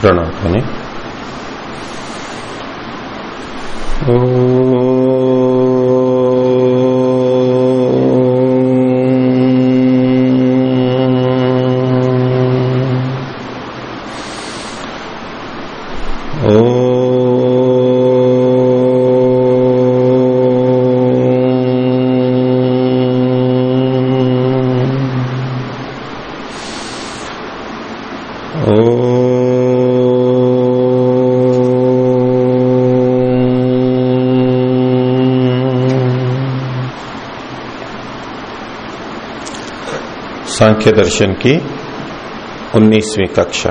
प्रणाम सांख्य दर्शन की उन्नीसवीं कक्षा।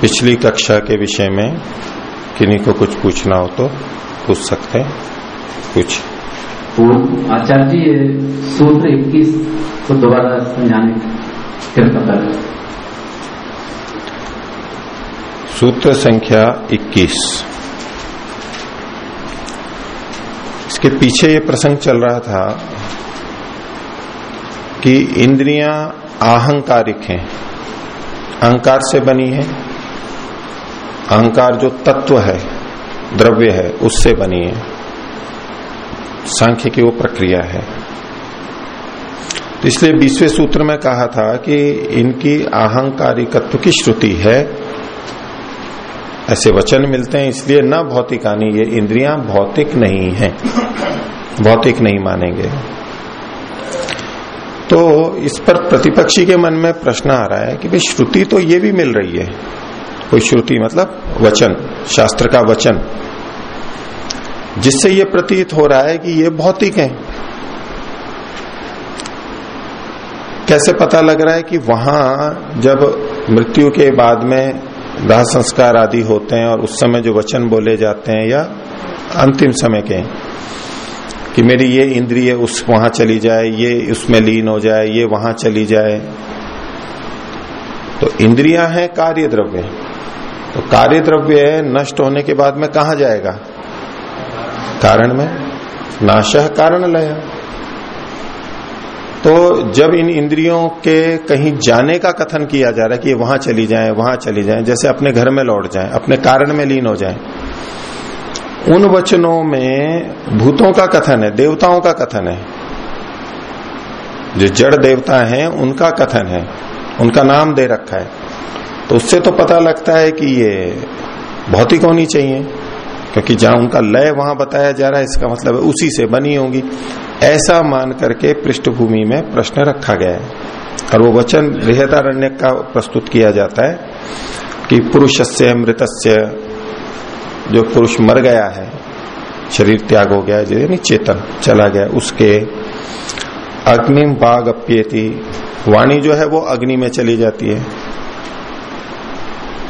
पिछली कक्षा के विषय में किन्हीं को कुछ पूछना हो तो पूछ सकते हैं। कुछ। आचार्य जी सूत्र इक्कीस को दोबारा समझाने कृपा सूत्र संख्या 21 इसके पीछे ये प्रसंग चल रहा था कि इंद्रियाँ आहंकारिक हैं। अहंकार से बनी है। अहंकार जो तत्व है, द्रव्य है, उससे बनी है। सांख्य की वो प्रक्रिया है। तो इसलिए बीसवें सूत्र में कहा था कि इनकी आहंकारिकत्व की श्रुति है। ऐसे वचन मिलते हैं, इसलिए न भौतिकानी, ये इंद्रियाँ भौतिक नहीं है। भौतिक नहीं मानेंगे। इस पर प्रतिपक्षी के मन में प्रश्न आ रहा है कि भाई श्रुति तो ये भी मिल रही है। कोई श्रुति मतलब वचन, शास्त्र का वचन। जिससे ये प्रतीत हो रहा है कि ये भौतिक है। कैसे पता लग रहा है कि वहाँ जब मृत्यु के बाद में दाह संस्कार आदि होते हैं और उस समय जो वचन बोले जाते हैं या अंतिम समय के कि मेरी ये इंद्रिय उस वहाँ चली जाए, ये उसमें लीन हो जाए, ये वहाँ चली जाए। तो इंद्रियाँ हैं कार्य द्रव्य तो कार्य द्रव्य नष्ट होने के बाद में कहा जाएगा? कारण में? नाश कारण लय तो जब इन इंद्रियों के कहीं जाने का कथन किया जा रहा है कि ये वहाँ चली जाए, वहाँ चली जाए, जैसे अपने घर में लौट जाए, अपने कारण में लीन हो जाए उन वचनों में भूतों का कथन है, देवताओं का कथन है। जो जड़ देवता हैं, उनका कथन है। उनका नाम दे रखा है। तो उससे तो पता लगता है कि ये भौतिक होनी चाहिए, क्योंकि जहाँ उनका लय, वहाँ बताया जा रहा है, इसका मतलब है उसी से बनी होगी। ऐसा मान करके पृष्ठभूमि में प्रश्न रखा गया है। और वो वचन बृहदारण्य का प्रस्तुत किया जाता है कि पुरुष से मृतस्य जो पुरुष मर गया है, शरीर त्याग हो गया यानी चेतन चला गया, उसके अग्नि बाघ अप्येति वाणी जो है वो अग्नि में चली जाती है।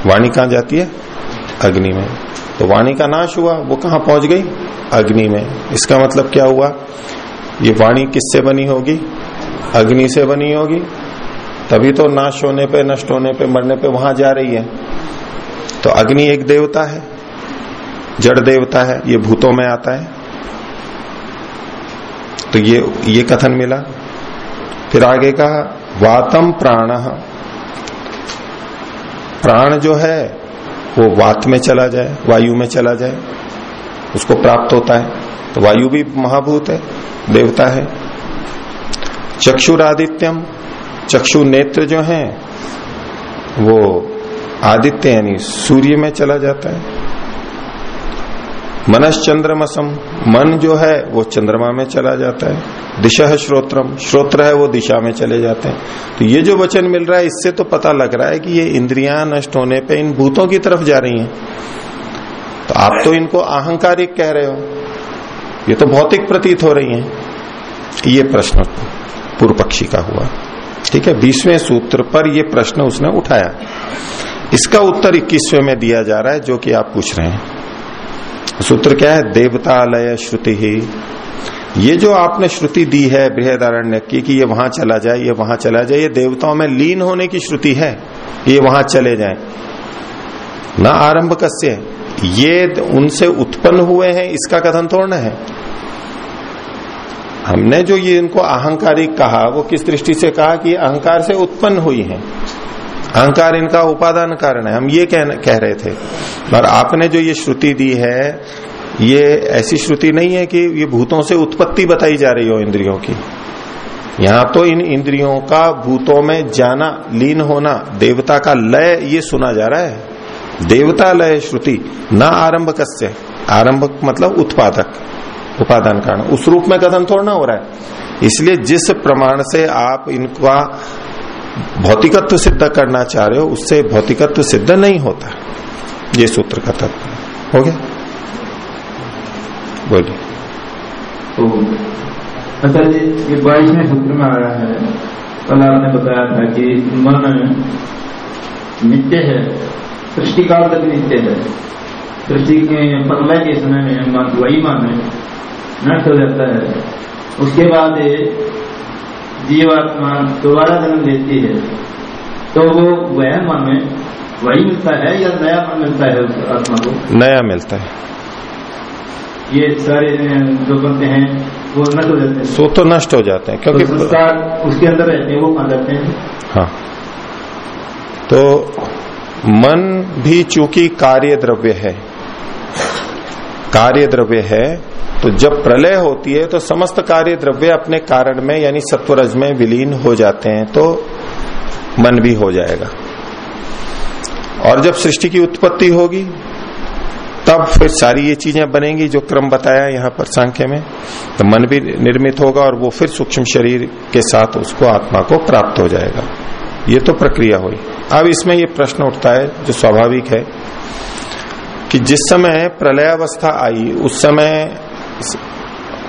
वाणी कहा जाती है? अग्नि में। तो वाणी का नाश हुआ, वो कहा पहुँच गई? अग्नि में। इसका मतलब क्या हुआ? ये वाणी किससे बनी होगी? अग्नि से बनी होगी। तभी तो नाश होने पे, नष्ट होने पे, मरने पे वहाँ जा रही है। तो अग्नि एक देवता है। जड़ देवता है, ये भूतों में आता है। तो ये ये कथन मिला। फिर आगे कहा, वातम प्राण। प्राण जो है, वो वात में चला जाए, वायु में चला जाए, उसको प्राप्त होता है। तो वायु भी महाभूत है, देवता है। चक्षुरादित्यम, चक्षु नेत्र जो है, वो आदित्य यानी सूर्य में चला जाता है। मनस चंद्रमसम मन जो है, वो चंद्रमा में चला जाता है। दिशा श्रोत्रम। श्रोत्र है, वो दिशा में चले जाते हैं। तो ये जो वचन मिल रहा है, इससे तो पता लग रहा है कि ये इंद्रियाँ नष्ट होने पे इन भूतों की तरफ़ जा रही हैं। तो आप तो इनको अहंकारिक कह रहे हो। ये तो भौतिक प्रतीत हो रही हैं। ये प्रश्न पूर्व पक्षी का हुआ। ठीक है, बीसवें सूत्र पर ये प्रश्न उसने उठाया। इसका उत्तर इक्कीसवें में दिया जा रहा है, जो कि आप पूछ रहे हैं। सूत्र क्या है? देवतालय श्रुति ही। ये जो आपने श्रुति दी है बृहदारण्य की कि ये वहाँ चला जाए, ये वहाँ चला जाए, ये देवताओं में लीन होने की श्रुति है ये वहाँ चले जाए। न आरंभ कस्य ये उनसे उत्पन्न हुए हैं, इसका कथन थोड़ा है। हमने जो ये इनको अहंकारिक कहा, वो किस दृष्टि से कहा कि अहंकार से उत्पन्न हुई है? अहंकार इनका उपादान कारण है। हम ये कह, कह रहे थे। और आपने जो ये श्रुति दी है ये ऐसी श्रुति नहीं है कि ये भूतों से उत्पत्ति बताई जा रही हो इंद्रियों की। यहाँ तो इन इंद्रियों का भूतों में जाना लीन होना देवता का लय ये सुना जा रहा है। देवता लय श्रुति न आरंभ कस्य आरंभक मतलब उत्पादक उपादान कारण। उस रूप में कथन थोड़ा ना हो रहा है। इसलिए जिस प्रमाण से आप इनका भौतिकत्व सिद्ध करना चाह रहे हो, उससे भौतिकत्व सिद्ध नहीं होता। ये सूत्र का तत्व। हो गया? बोलिए। तो अच्छा जी ये बाईसवें सूत्र में आ रहा है। कल आपने बताया था कि मन नित्य है, सृष्टि काल तक नित्य है। सृष्टि के प्रलय के समय में मन वही मन नष्ट हो जाता है। उसके बाद जीवात्मा दोबारा जन्म लेती है तो वो वह मन में वही मिलता है या नया मन मिलता है उस आत्मा को? नया मिलता है। ये सारे जो बनते हैं वो नष्ट हो जाते हैं। सो तो नष्ट हो जाते हैं क्योंकि तो संस्कार उसके अंदर रहते हैं वो कहा जाते हैं। हाँ। तो मन भी चूँकि कार्य द्रव्य है कार्य द्रव्य है तो जब प्रलय होती है तो समस्त कार्य द्रव्य अपने कारण में, यानी सत्वरज में विलीन हो जाते हैं तो मन भी हो जाएगा। और जब सृष्टि की उत्पत्ति होगी, तब फिर सारी ये चीज़ें बनेंगी जो क्रम बताया यहाँ पर सांख्य में। तो मन भी निर्मित होगा और वो फिर सूक्ष्म शरीर के साथ उसको आत्मा को प्राप्त हो जाएगा। ये तो प्रक्रिया हुई। अब इसमें ये प्रश्न उठता है, जो स्वाभाविक है कि जिस समय प्रलयावस्था आई, उस समय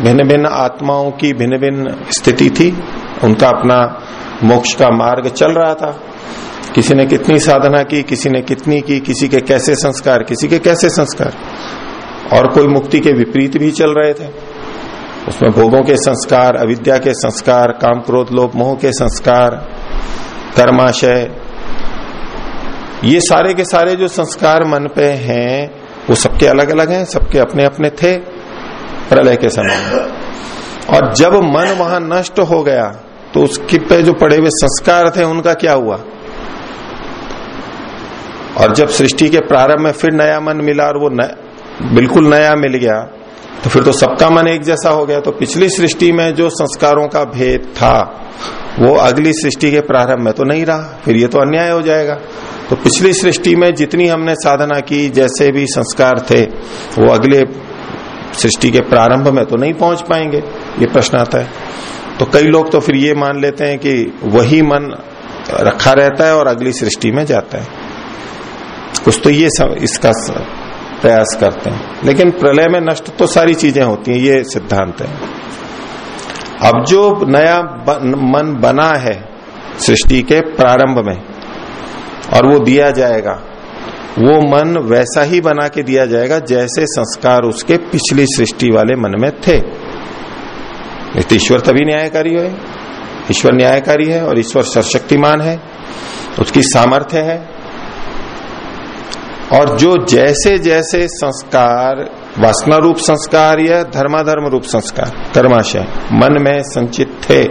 भिन्न भिन्न आत्माओं की भिन्न भिन्न स्थिति थी। उनका अपना मोक्ष का मार्ग चल रहा था। किसी ने कितनी साधना की, किसी ने कितनी की, किसी के कैसे संस्कार, किसी के कैसे संस्कार। और कोई मुक्ति के विपरीत भी चल रहे थे। उसमें भोगों के संस्कार, अविद्या के संस्कार काम क्रोध लोभ, मोह के संस्कार, कर्माशय ये सारे के सारे जो संस्कार मन पे हैं वो सबके अलग अलग हैं सबके अपने अपने थे प्रलय के समय और जब मन वहाँ नष्ट हो गया तो उसके पे जो पड़े हुए संस्कार थे उनका क्या हुआ? और जब सृष्टि के प्रारंभ में फिर नया मन मिला और वो नया, बिल्कुल नया मिल गया तो फिर तो सबका मन एक जैसा हो गया। तो पिछली सृष्टि में जो संस्कारों का भेद था, वो अगली सृष्टि के प्रारंभ में तो नहीं रहा। फिर ये तो अन्याय हो जाएगा। तो पिछली सृष्टि में जितनी हमने साधना की, जैसे भी संस्कार थे, वो अगले सृष्टि के प्रारंभ में तो नहीं पहुँच पाएँगे। ये प्रश्न आता है। तो कई लोग तो फिर ये मान लेते हैं कि वही मन रखा रहता है और अगली सृष्टि में जाता है। कुछ तो ये सब, इसका प्रयास करते हैं। लेकिन प्रलय में नष्ट तो सारी चीज़ें होती हैं, ये सिद्धांत है। अब जो नया मन बना है सृष्टि के प्रारंभ में, और वो दिया जाएगा, वो मन वैसा ही बना के दिया जाएगा जैसे संस्कार उसके पिछली सृष्टि वाले मन में थे। तो ईश्वर तभी न्यायकारी है ईश्वर न्यायकारी है और ईश्वर सर्वशक्तिमान है। उसकी सामर्थ्य है। और जो जैसे जैसे संस्कार वासना रूप संस्कार या धर्माधर्म रूप संस्कार कर्माशय मन में संचित थे,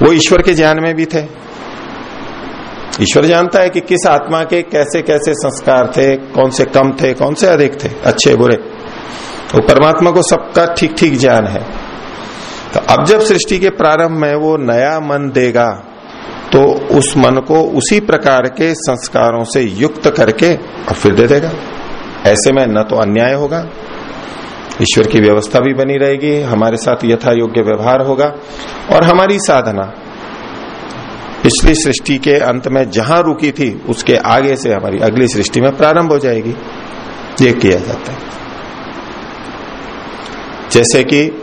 वो ईश्वर के ज्ञान में भी थे। ईश्वर जानता है कि किस आत्मा के कैसे कैसे संस्कार थे, कौन से कम थे, कौन से अधिक थे, अच्छे, बुरे। वो तो परमात्मा को सबका ठीक ठीक ज्ञान है। तो अब जब सृष्टि के प्रारंभ में वो नया मन देगा तो उस मन को उसी प्रकार के संस्कारों से युक्त करके और फिर दे देगा। ऐसे में न तो अन्याय होगा। ईश्वर की व्यवस्था भी बनी रहेगी, हमारे साथ यथा योग्य व्यवहार होगा और हमारी साधना पिछली सृष्टि के अंत में जहाँ रुकी थी, उसके आगे से हमारी अगली सृष्टि में प्रारंभ हो जाएगी। ये किया जाता है। जैसे कि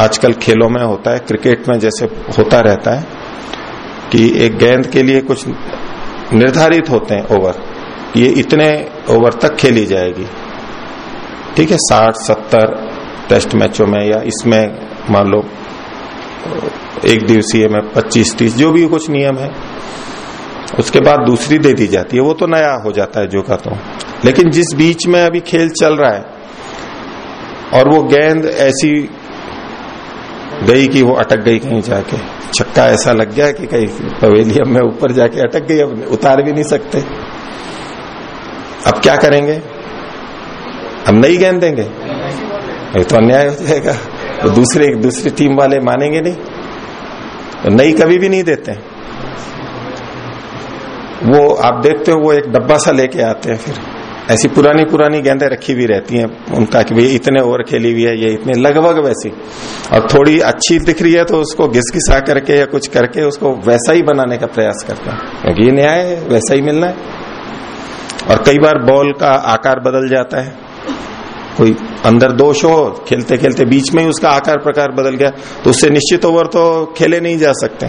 आजकल खेलों में होता है, क्रिकेट में जैसे होता रहता है कि एक गेंद के लिए कुछ निर्धारित होते हैं ओवर, ये इतने ओवर तक खेली जाएगी। ठीक है, साठ, सत्तर टेस्ट मैचों में या इसमें मान लो, एक दिवसीय में पच्चीस, तीस, जो भी कुछ नियम है, उसके बाद दूसरी दे दी जाती है। वो तो नया हो जाता है जो का तो। लेकिन जिस बीच में अभी खेल चल रहा है, और वो गेंद ऐसी गई कि वो अटक गई कहीं जाके। छक्का ऐसा लग गया कि कहीं पवेलियम में ऊपर जाके अटक गई, अब उतार भी नहीं सकते। अब क्या करेंगे? अब नई गेंद देंगे। ये तो अन्याय हो जाएगा तो दूसरे दूसरी टीम वाले मानेंगे नहीं। तो नई कभी भी नहीं देते। वो आप देखते हो, वो एक डब्बा सा लेके आते हैं फिर। ऐसी पुरानी पुरानी गेंदें रखी भी रहती हैं। उनका कि भाई इतने ओवर खेली हुई है, ये इतने, लगभग वैसी। और थोड़ी अच्छी दिख रही है तो उसको घिस घिसा करके या कुछ करके उसको वैसा ही बनाने का प्रयास करता है। क्योंकि ये न्याय है, वैसा ही मिलना है। और कई बार बॉल का आकार बदल जाता है। कोई अंदर दोष हो, खेलते खेलते बीच में ही उसका आकार प्रकार बदल गया तो उससे निश्चित ओवर तो खेले नहीं जा सकते।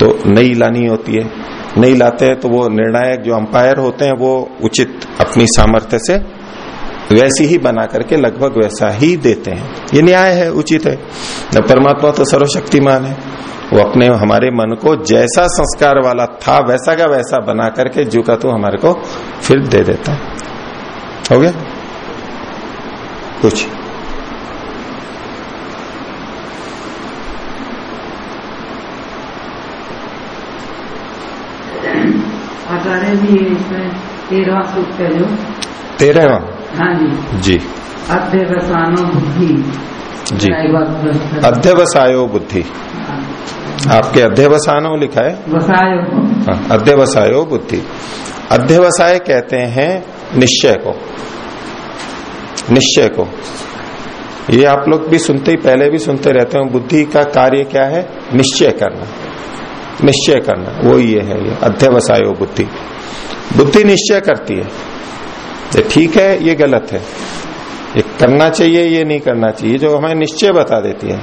तो नई लानी होती है। नहीं लाते हैं तो वो निर्णायक जो अंपायर होते हैं, वो उचित अपनी सामर्थ्य से वैसी ही बना करके लगभग वैसा ही देते हैं। ये न्याय है, उचित है। परमात्मा तो सर्वशक्तिमान है। वो अपने, हमारे मन को जैसा संस्कार वाला था, वैसा का वैसा बना करके जो का तो हमारे को फिर दे देता है। हो गया? कुछ? इसमें तेरहवा सूत्र जो तेरहवा हाँ जी। जी। अध्यवसानो बुद्धि। जी। अध्यवसायो बुद्धि। आपके अध्यवसानो लिखा है? वसायो। हाँ, अध्यवसायो बुद्धि। अध्यवसाय कहते हैं निश्चय को। निश्चय को। ये आप लोग भी सुनते ही पहले भी सुनते रहते हो बुद्धि का कार्य क्या है? निश्चय करना। निश्चय करना। वो ये है ये अध्यवसायो बुद्धि। बुद्धि निश्चय करती है। ये ठीक है, ये गलत है। ये करना चाहिए, ये नहीं करना चाहिए। जो हमें निश्चय बता देती है।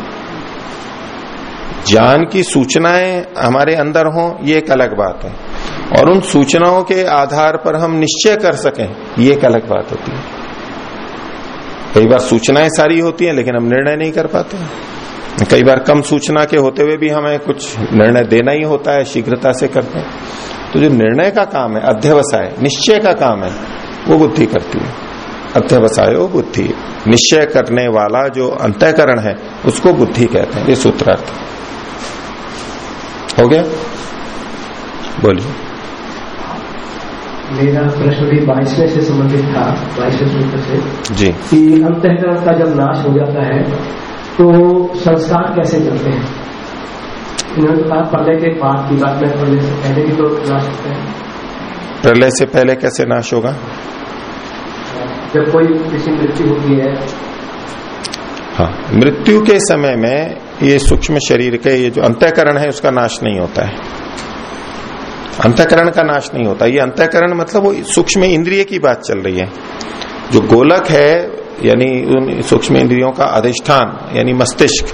ज्ञान की सूचनाएँ हमारे अंदर हो, ये एक अलग बात है। और उन सूचनाओं के आधार पर हम निश्चय कर सकें, ये एक अलग बात होती है। कई बार सूचनाएँ सारी होती हैं, लेकिन हम निर्णय नहीं कर पाते कई बार कम सूचना के होते हुए भी हमें कुछ निर्णय देना ही होता है, शीघ्रता से करते हैं। तो जो निर्णय का काम है अध्यवसाय निश्चय का काम है वो बुद्धि करती है। अध्यवसायो बुद्धि निश्चय करने वाला जो अंतःकरण है उसको बुद्धि कहते हैं ये सूत्रार्थ। हो गया? बोलिए। मेरा प्रश्न भी बाईसवें से संबंधित था बाईसवें सूत्र से। जी। कि अंतःकरण का जब नाश हो जाता है तो संस्कार कैसे चलते हैं? इन्होंने कहा पढ़ने के बाद की बात में से पहले भी तो नाश होते हैं प्रलय से पहले कैसे नाश होगा? जब कोई किसी मृत्यु होती है। हाँ मृत्यु के समय में ये सूक्ष्म शरीर के ये जो अंतःकरण है उसका नाश नहीं होता है। अंतःकरण का नाश नहीं होता। ये अंतःकरण मतलब वो सूक्ष्म इंद्रिय की बात चल रही है। जो गोलक है यानी उन सूक्ष्म इंद्रियों का अधिष्ठान यानी मस्तिष्क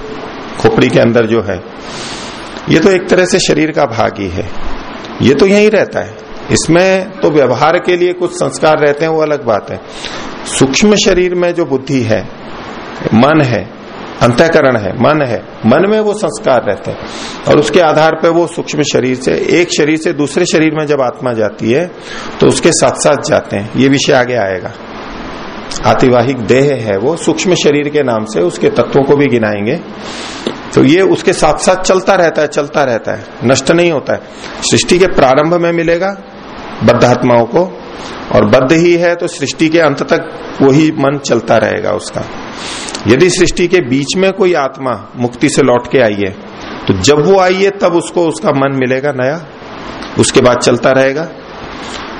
खोपड़ी के अंदर जो है ये तो एक तरह से शरीर का भाग ही है। ये तो यही रहता है। इसमें तो व्यवहार के लिए कुछ संस्कार रहते हैं, वो अलग बात है। सूक्ष्म शरीर में जो बुद्धि है, मन है, अंतःकरण है, मन है, मन में वो संस्कार रहते हैं। और उसके आधार पर वो सूक्ष्म शरीर से, एक शरीर से दूसरे शरीर में जब आत्मा जाती है तो उसके साथ साथ जाते हैं। ये विषय आगे आएगा। आतिवाहिक देह है वो, सूक्ष्म शरीर के नाम से उसके तत्वों को भी गिनाएँगे। तो ये उसके साथ साथ चलता रहता है, चलता रहता है। नष्ट नहीं होता है। सृष्टि के प्रारंभ में मिलेगा बद्धात्माओं को, और बद्ध ही है तो सृष्टि के अंत तक वही मन चलता रहेगा उसका। यदि सृष्टि के बीच में कोई आत्मा मुक्ति से लौट के आई है तो जब वो आई है, तब उसको उसका मन मिलेगा नया। उसके बाद चलता रहेगा।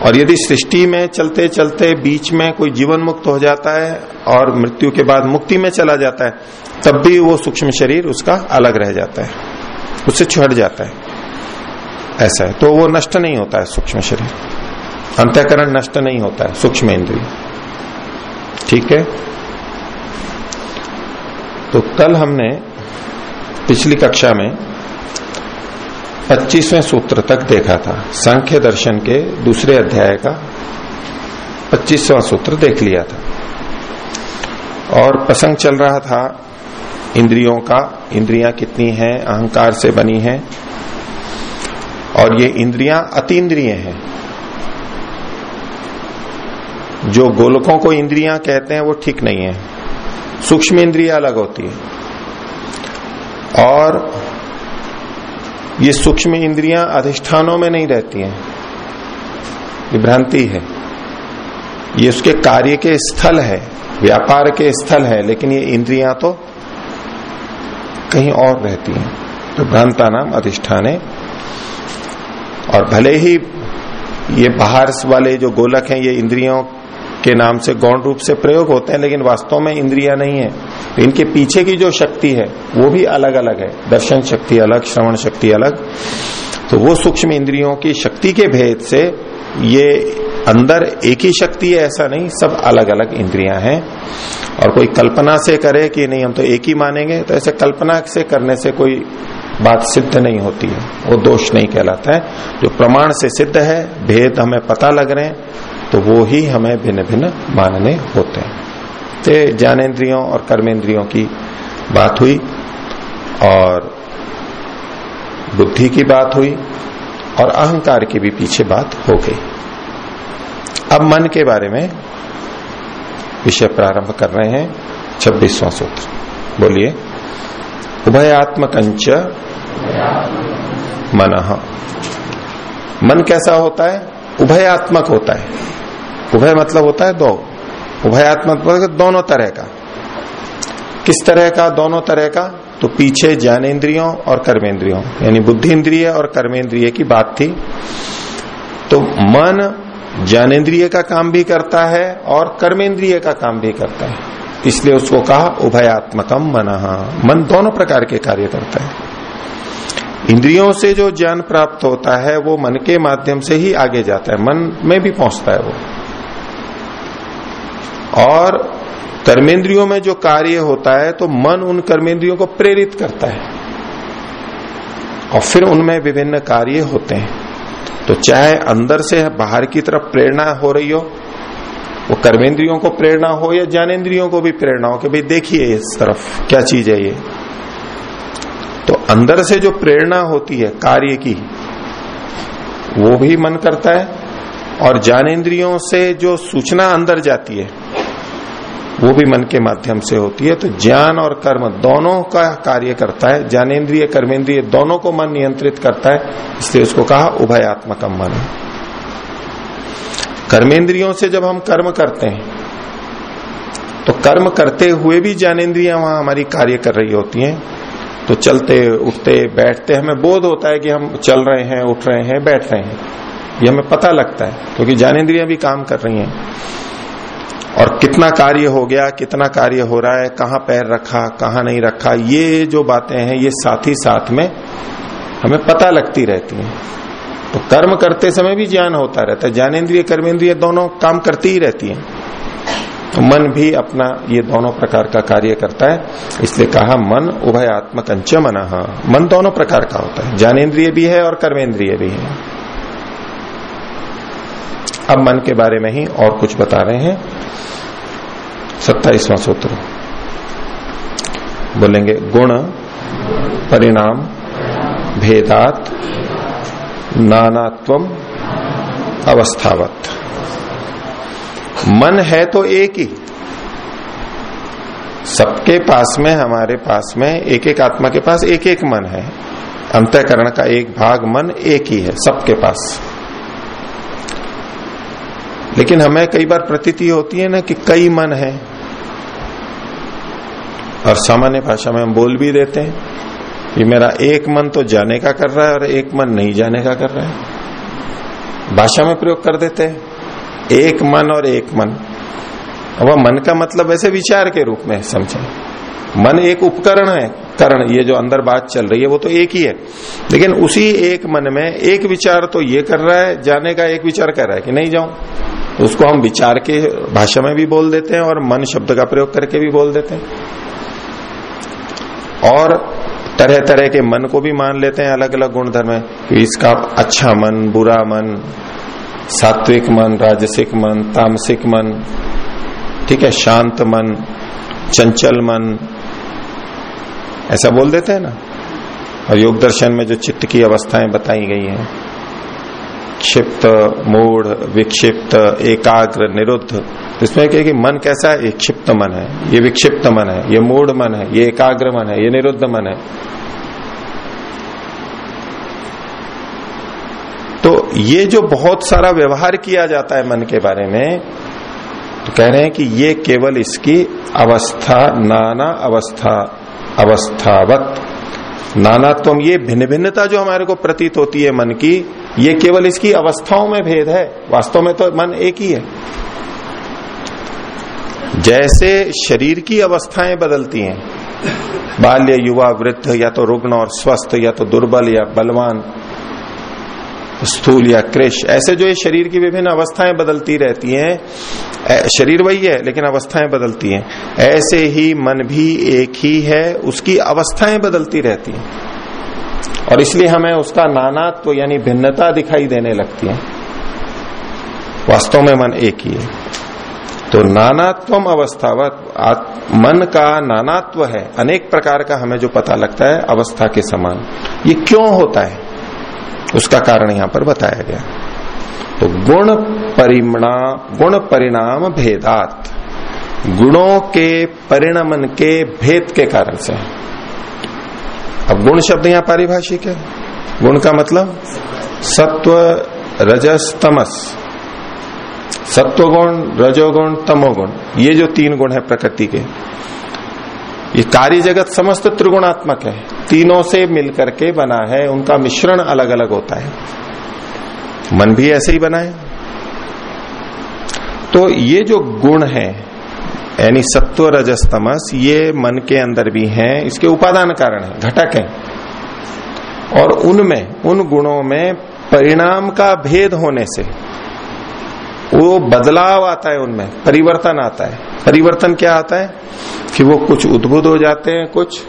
और यदि सृष्टि में चलते चलते बीच में कोई जीवन मुक्त हो जाता है, और मृत्यु के बाद मुक्ति में चला जाता है तब भी वो सूक्ष्म शरीर उसका अलग रह जाता है। उससे छुट जाता है। ऐसा है। तो वो नष्ट नहीं होता है सूक्ष्म शरीर। अंतःकरण नष्ट नहीं होता है, सूक्ष्म इंद्रिय। ठीक है? तो कल हमने पिछली कक्षा में 25वें सूत्र तक देखा था। सांख्य दर्शन के दूसरे अध्याय का 25वां सूत्र देख लिया था। और प्रसंग चल रहा था इंद्रियों का, इंद्रियाँ कितनी हैं, अहंकार से बनी हैं। और ये इंद्रियाँ अतीन्द्रिय हैं। जो गोलकों को इंद्रियाँ कहते हैं, वो ठीक नहीं है। सूक्ष्म इंद्रिया अलग होती है। और ये सूक्ष्म इंद्रियाँ अधिष्ठानों में नहीं रहती हैं। ये भ्रांति है। ये उसके कार्य के स्थल है, व्यापार के स्थल है, लेकिन ये इंद्रियाँ तो कहीं और रहती है। तो भ्रांता नाम अधिष्ठान है। और भले ही ये बाहर वाले जो गोलक हैं, ये इंद्रियों के नाम से गौण रूप से प्रयोग होते हैं, लेकिन वास्तव में इंद्रिया नहीं है। तो इनके पीछे की जो शक्ति है, वो भी अलग अलग है। दर्शन शक्ति अलग, श्रवण शक्ति अलग। तो वो सूक्ष्म इंद्रियों की शक्ति के भेद से ये अंदर एक ही शक्ति है, ऐसा नहीं, सब अलग अलग इंद्रियाँ हैं। और कोई कल्पना से करे कि नहीं, हम तो एक ही मानेंगे तो ऐसे कल्पना से करने से कोई बात सिद्ध नहीं होती है। वो दोष नहीं कहलाता है। जो प्रमाण से सिद्ध है, भेद हमें पता लग रहे हैं तो वो ही हमें भिन्न भिन्न मानने होते हैं। तो ज्ञानेन्द्रियों और कर्मेंद्रियों की बात हुई, और बुद्धि की बात हुई और अहंकार की भी पीछे बात हो गई। अब मन के बारे में विषय प्रारंभ कर रहे हैं छब्बीसवां सूत्र। बोलिए, उभयात्मकंच मन। मन कैसा होता है? उभयात्मक होता है। उभय मतलब होता है दो। उभयात्मक मतलब दोनों तरह का। किस तरह का? दोनों तरह का। तो पीछे ज्ञानेन्द्रियों और कर्मेंद्रियों यानी बुद्धि इंद्रिय और कर्मेंद्रिय की बात थी। तो मन ज्ञानेन्द्रिय का काम भी करता है और कर्मेंद्रिय का काम भी करता है। इसलिए उसको कहा उभयात्मकम मन। मन दोनों प्रकार के कार्य करता है। इंद्रियों से जो ज्ञान प्राप्त होता है, वो मन के माध्यम से ही आगे जाता है। मन में भी पहुँचता है वो। और कर्मेंद्रियों में जो कार्य होता है तो मन उन कर्मेंद्रियों को प्रेरित करता है। और फिर उनमें विभिन्न कार्य होते हैं। तो चाहे अंदर से बाहर की तरफ़ प्रेरणा हो रही हो, वो कर्मेंद्रियों को प्रेरणा हो या ज्ञानेन्द्रियों को भी प्रेरणा हो कि भाई देखिए इस तरफ़ क्या चीज़ है ये। तो अंदर से जो प्रेरणा होती है कार्य की, वो भी मन करता है और ज्ञानेन्द्रियों से जो सूचना अंदर जाती है वो भी मन के माध्यम से होती है। तो ज्ञान और कर्म दोनों का कार्य करता है। ज्ञानेन्द्रिय कर्मेंद्रिय दोनों को मन नियंत्रित करता है। इसलिए उसको कहा उभयात्मकम मन। कर्मेंद्रियों से जब हम कर्म करते हैं तो कर्म करते हुए भी ज्ञानेन्द्रिया वहाँ हमारी कार्य कर रही होती हैं। तो चलते, उठते, बैठते हमें बोध होता है कि हम चल रहे हैं, उठ रहे हैं, बैठ रहे हैं। ये हमें पता लगता है, क्योंकि ज्ञानेन्द्रिया भी काम कर रही हैं। और कितना कार्य हो गया, कितना कार्य हो रहा है, कहाँ पैर रखा, कहाँ नहीं रखा, ये जो बातें हैं, ये साथ ही साथ में हमें पता लगती रहती है। तो कर्म करते समय भी ज्ञान होता रहता है। ज्ञानेन्द्रिय कर्मेंद्रिय दोनों काम करती ही रहती है। तो मन भी अपना ये दोनों प्रकार का कार्य करता है। इसलिए कहा, मन उभयात्मक मन। मन दोनों प्रकार का होता है। ज्ञानेन्द्रिय भी है और कर्मेंद्रिय भी है। अब मन के बारे में ही और कुछ बता रहे हैं। सत्ताईसवां सूत्र। बोलेंगे, गुण, परिणाम, भेदात नानात्वम अवस्थावत। मन है तो एक ही। सबके पास में, हमारे पास में एक एक आत्मा के पास एक एक मन है। अंतकरण का एक भाग मन एक ही है, सबके पास। लेकिन हमें कई बार प्रतीति होती है ना कि कई मन है। और सामान्य भाषा में हम बोल भी देते हैं कि मेरा एक मन तो जाने का कर रहा है और एक मन नहीं जाने का कर रहा है। भाषा में प्रयोग कर देते हैं। एक मन और एक मन। अब मन का मतलब ऐसे विचार के रूप में समझे। मन एक उपकरण है, करण, ये जो अंदर बात चल रही है, वो तो एक ही है। लेकिन उसी एक मन में एक विचार तो ये कर रहा है, जाने का एक विचार कर रहा है कि नहीं जाऊँ। उसको हम विचार के भाषा में भी बोल देते हैं और मन शब्द का प्रयोग करके भी बोल देते हैं। और तरह तरह के मन को भी मान लेते हैं अलग अलग गुण धर्म कि इसका अच्छा मन, बुरा मन, सात्विक मन, राजसिक मन, तामसिक मन, ठीक है, शांत मन, चंचल मन, ऐसा बोल देते हैं ना? और योग दर्शन में जो चित्त की अवस्थाएँ बताई गई हैं क्षिप्त मूढ़, विक्षिप्त, एकाग्र, निरुद्ध। इसमें क्या कि मन कैसा है? ये क्षिप्त मन है, ये विक्षिप्त मन है, ये मूढ़ मन है, ये एकाग्र मन है, ये निरुद्ध मन है। तो ये जो बहुत सारा व्यवहार किया जाता है मन के बारे में तो कह रहे हैं कि ये केवल इसकी अवस्था, नाना अवस्था, अवस्थावत नानात्व ये भिन्न भिन्नता जो हमारे को प्रतीत होती है मन की, ये केवल इसकी अवस्थाओं में भेद है। वास्तव में तो मन एक ही है। जैसे शरीर की अवस्थाएँ बदलती हैं, बाल्य, युवा, वृद्ध, या तो रुग्ण और स्वस्थ, या तो दुर्बल या बलवान स्थूल या कृष ऐसे जो ये शरीर की विभिन्न अवस्थाएँ बदलती रहती हैं शरीर वही है, लेकिन अवस्थाएँ बदलती हैं। ऐसे ही मन भी एक ही है, उसकी अवस्थाएँ बदलती रहती हैं। और इसलिए हमें उसका नानात्व तो यानी भिन्नता दिखाई देने लगती है। वास्तव में मन एक ही है। तो नानात्वम अवस्थावत मन का नानात्व है, अनेक प्रकार का हमें जो पता लगता है, अवस्था के समान। ये क्यों होता है? उसका कारण यहाँ पर बताया गया। तो गुण परिणाम गुण परिणाम भेदात। गुणों के परिणमन के भेद के कारण से। अब गुण शब्द यहाँ पारिभाषिक है। गुण का मतलब सत्व, रजस, तमस। सत्वगुण, रजोगुण, तमोगुण, ये जो तीन गुण है प्रकृति के ये कार्य जगत समस्त त्रिगुणात्मक है। तीनों से मिलकर के बना है, उनका मिश्रण अलग अलग होता है। मन भी ऐसे ही बना है। तो ये जो गुण है, यानी सत्व, रजस, तमस, ये मन के अंदर भी हैं, इसके उपादान कारण है, घटक है। और उनमें, उन गुणों में परिणाम का भेद होने से, वो बदलाव आता है उनमें, परिवर्तन आता है। परिवर्तन क्या आता है? कि वो कुछ उद्भुत हो जाते हैं, कुछ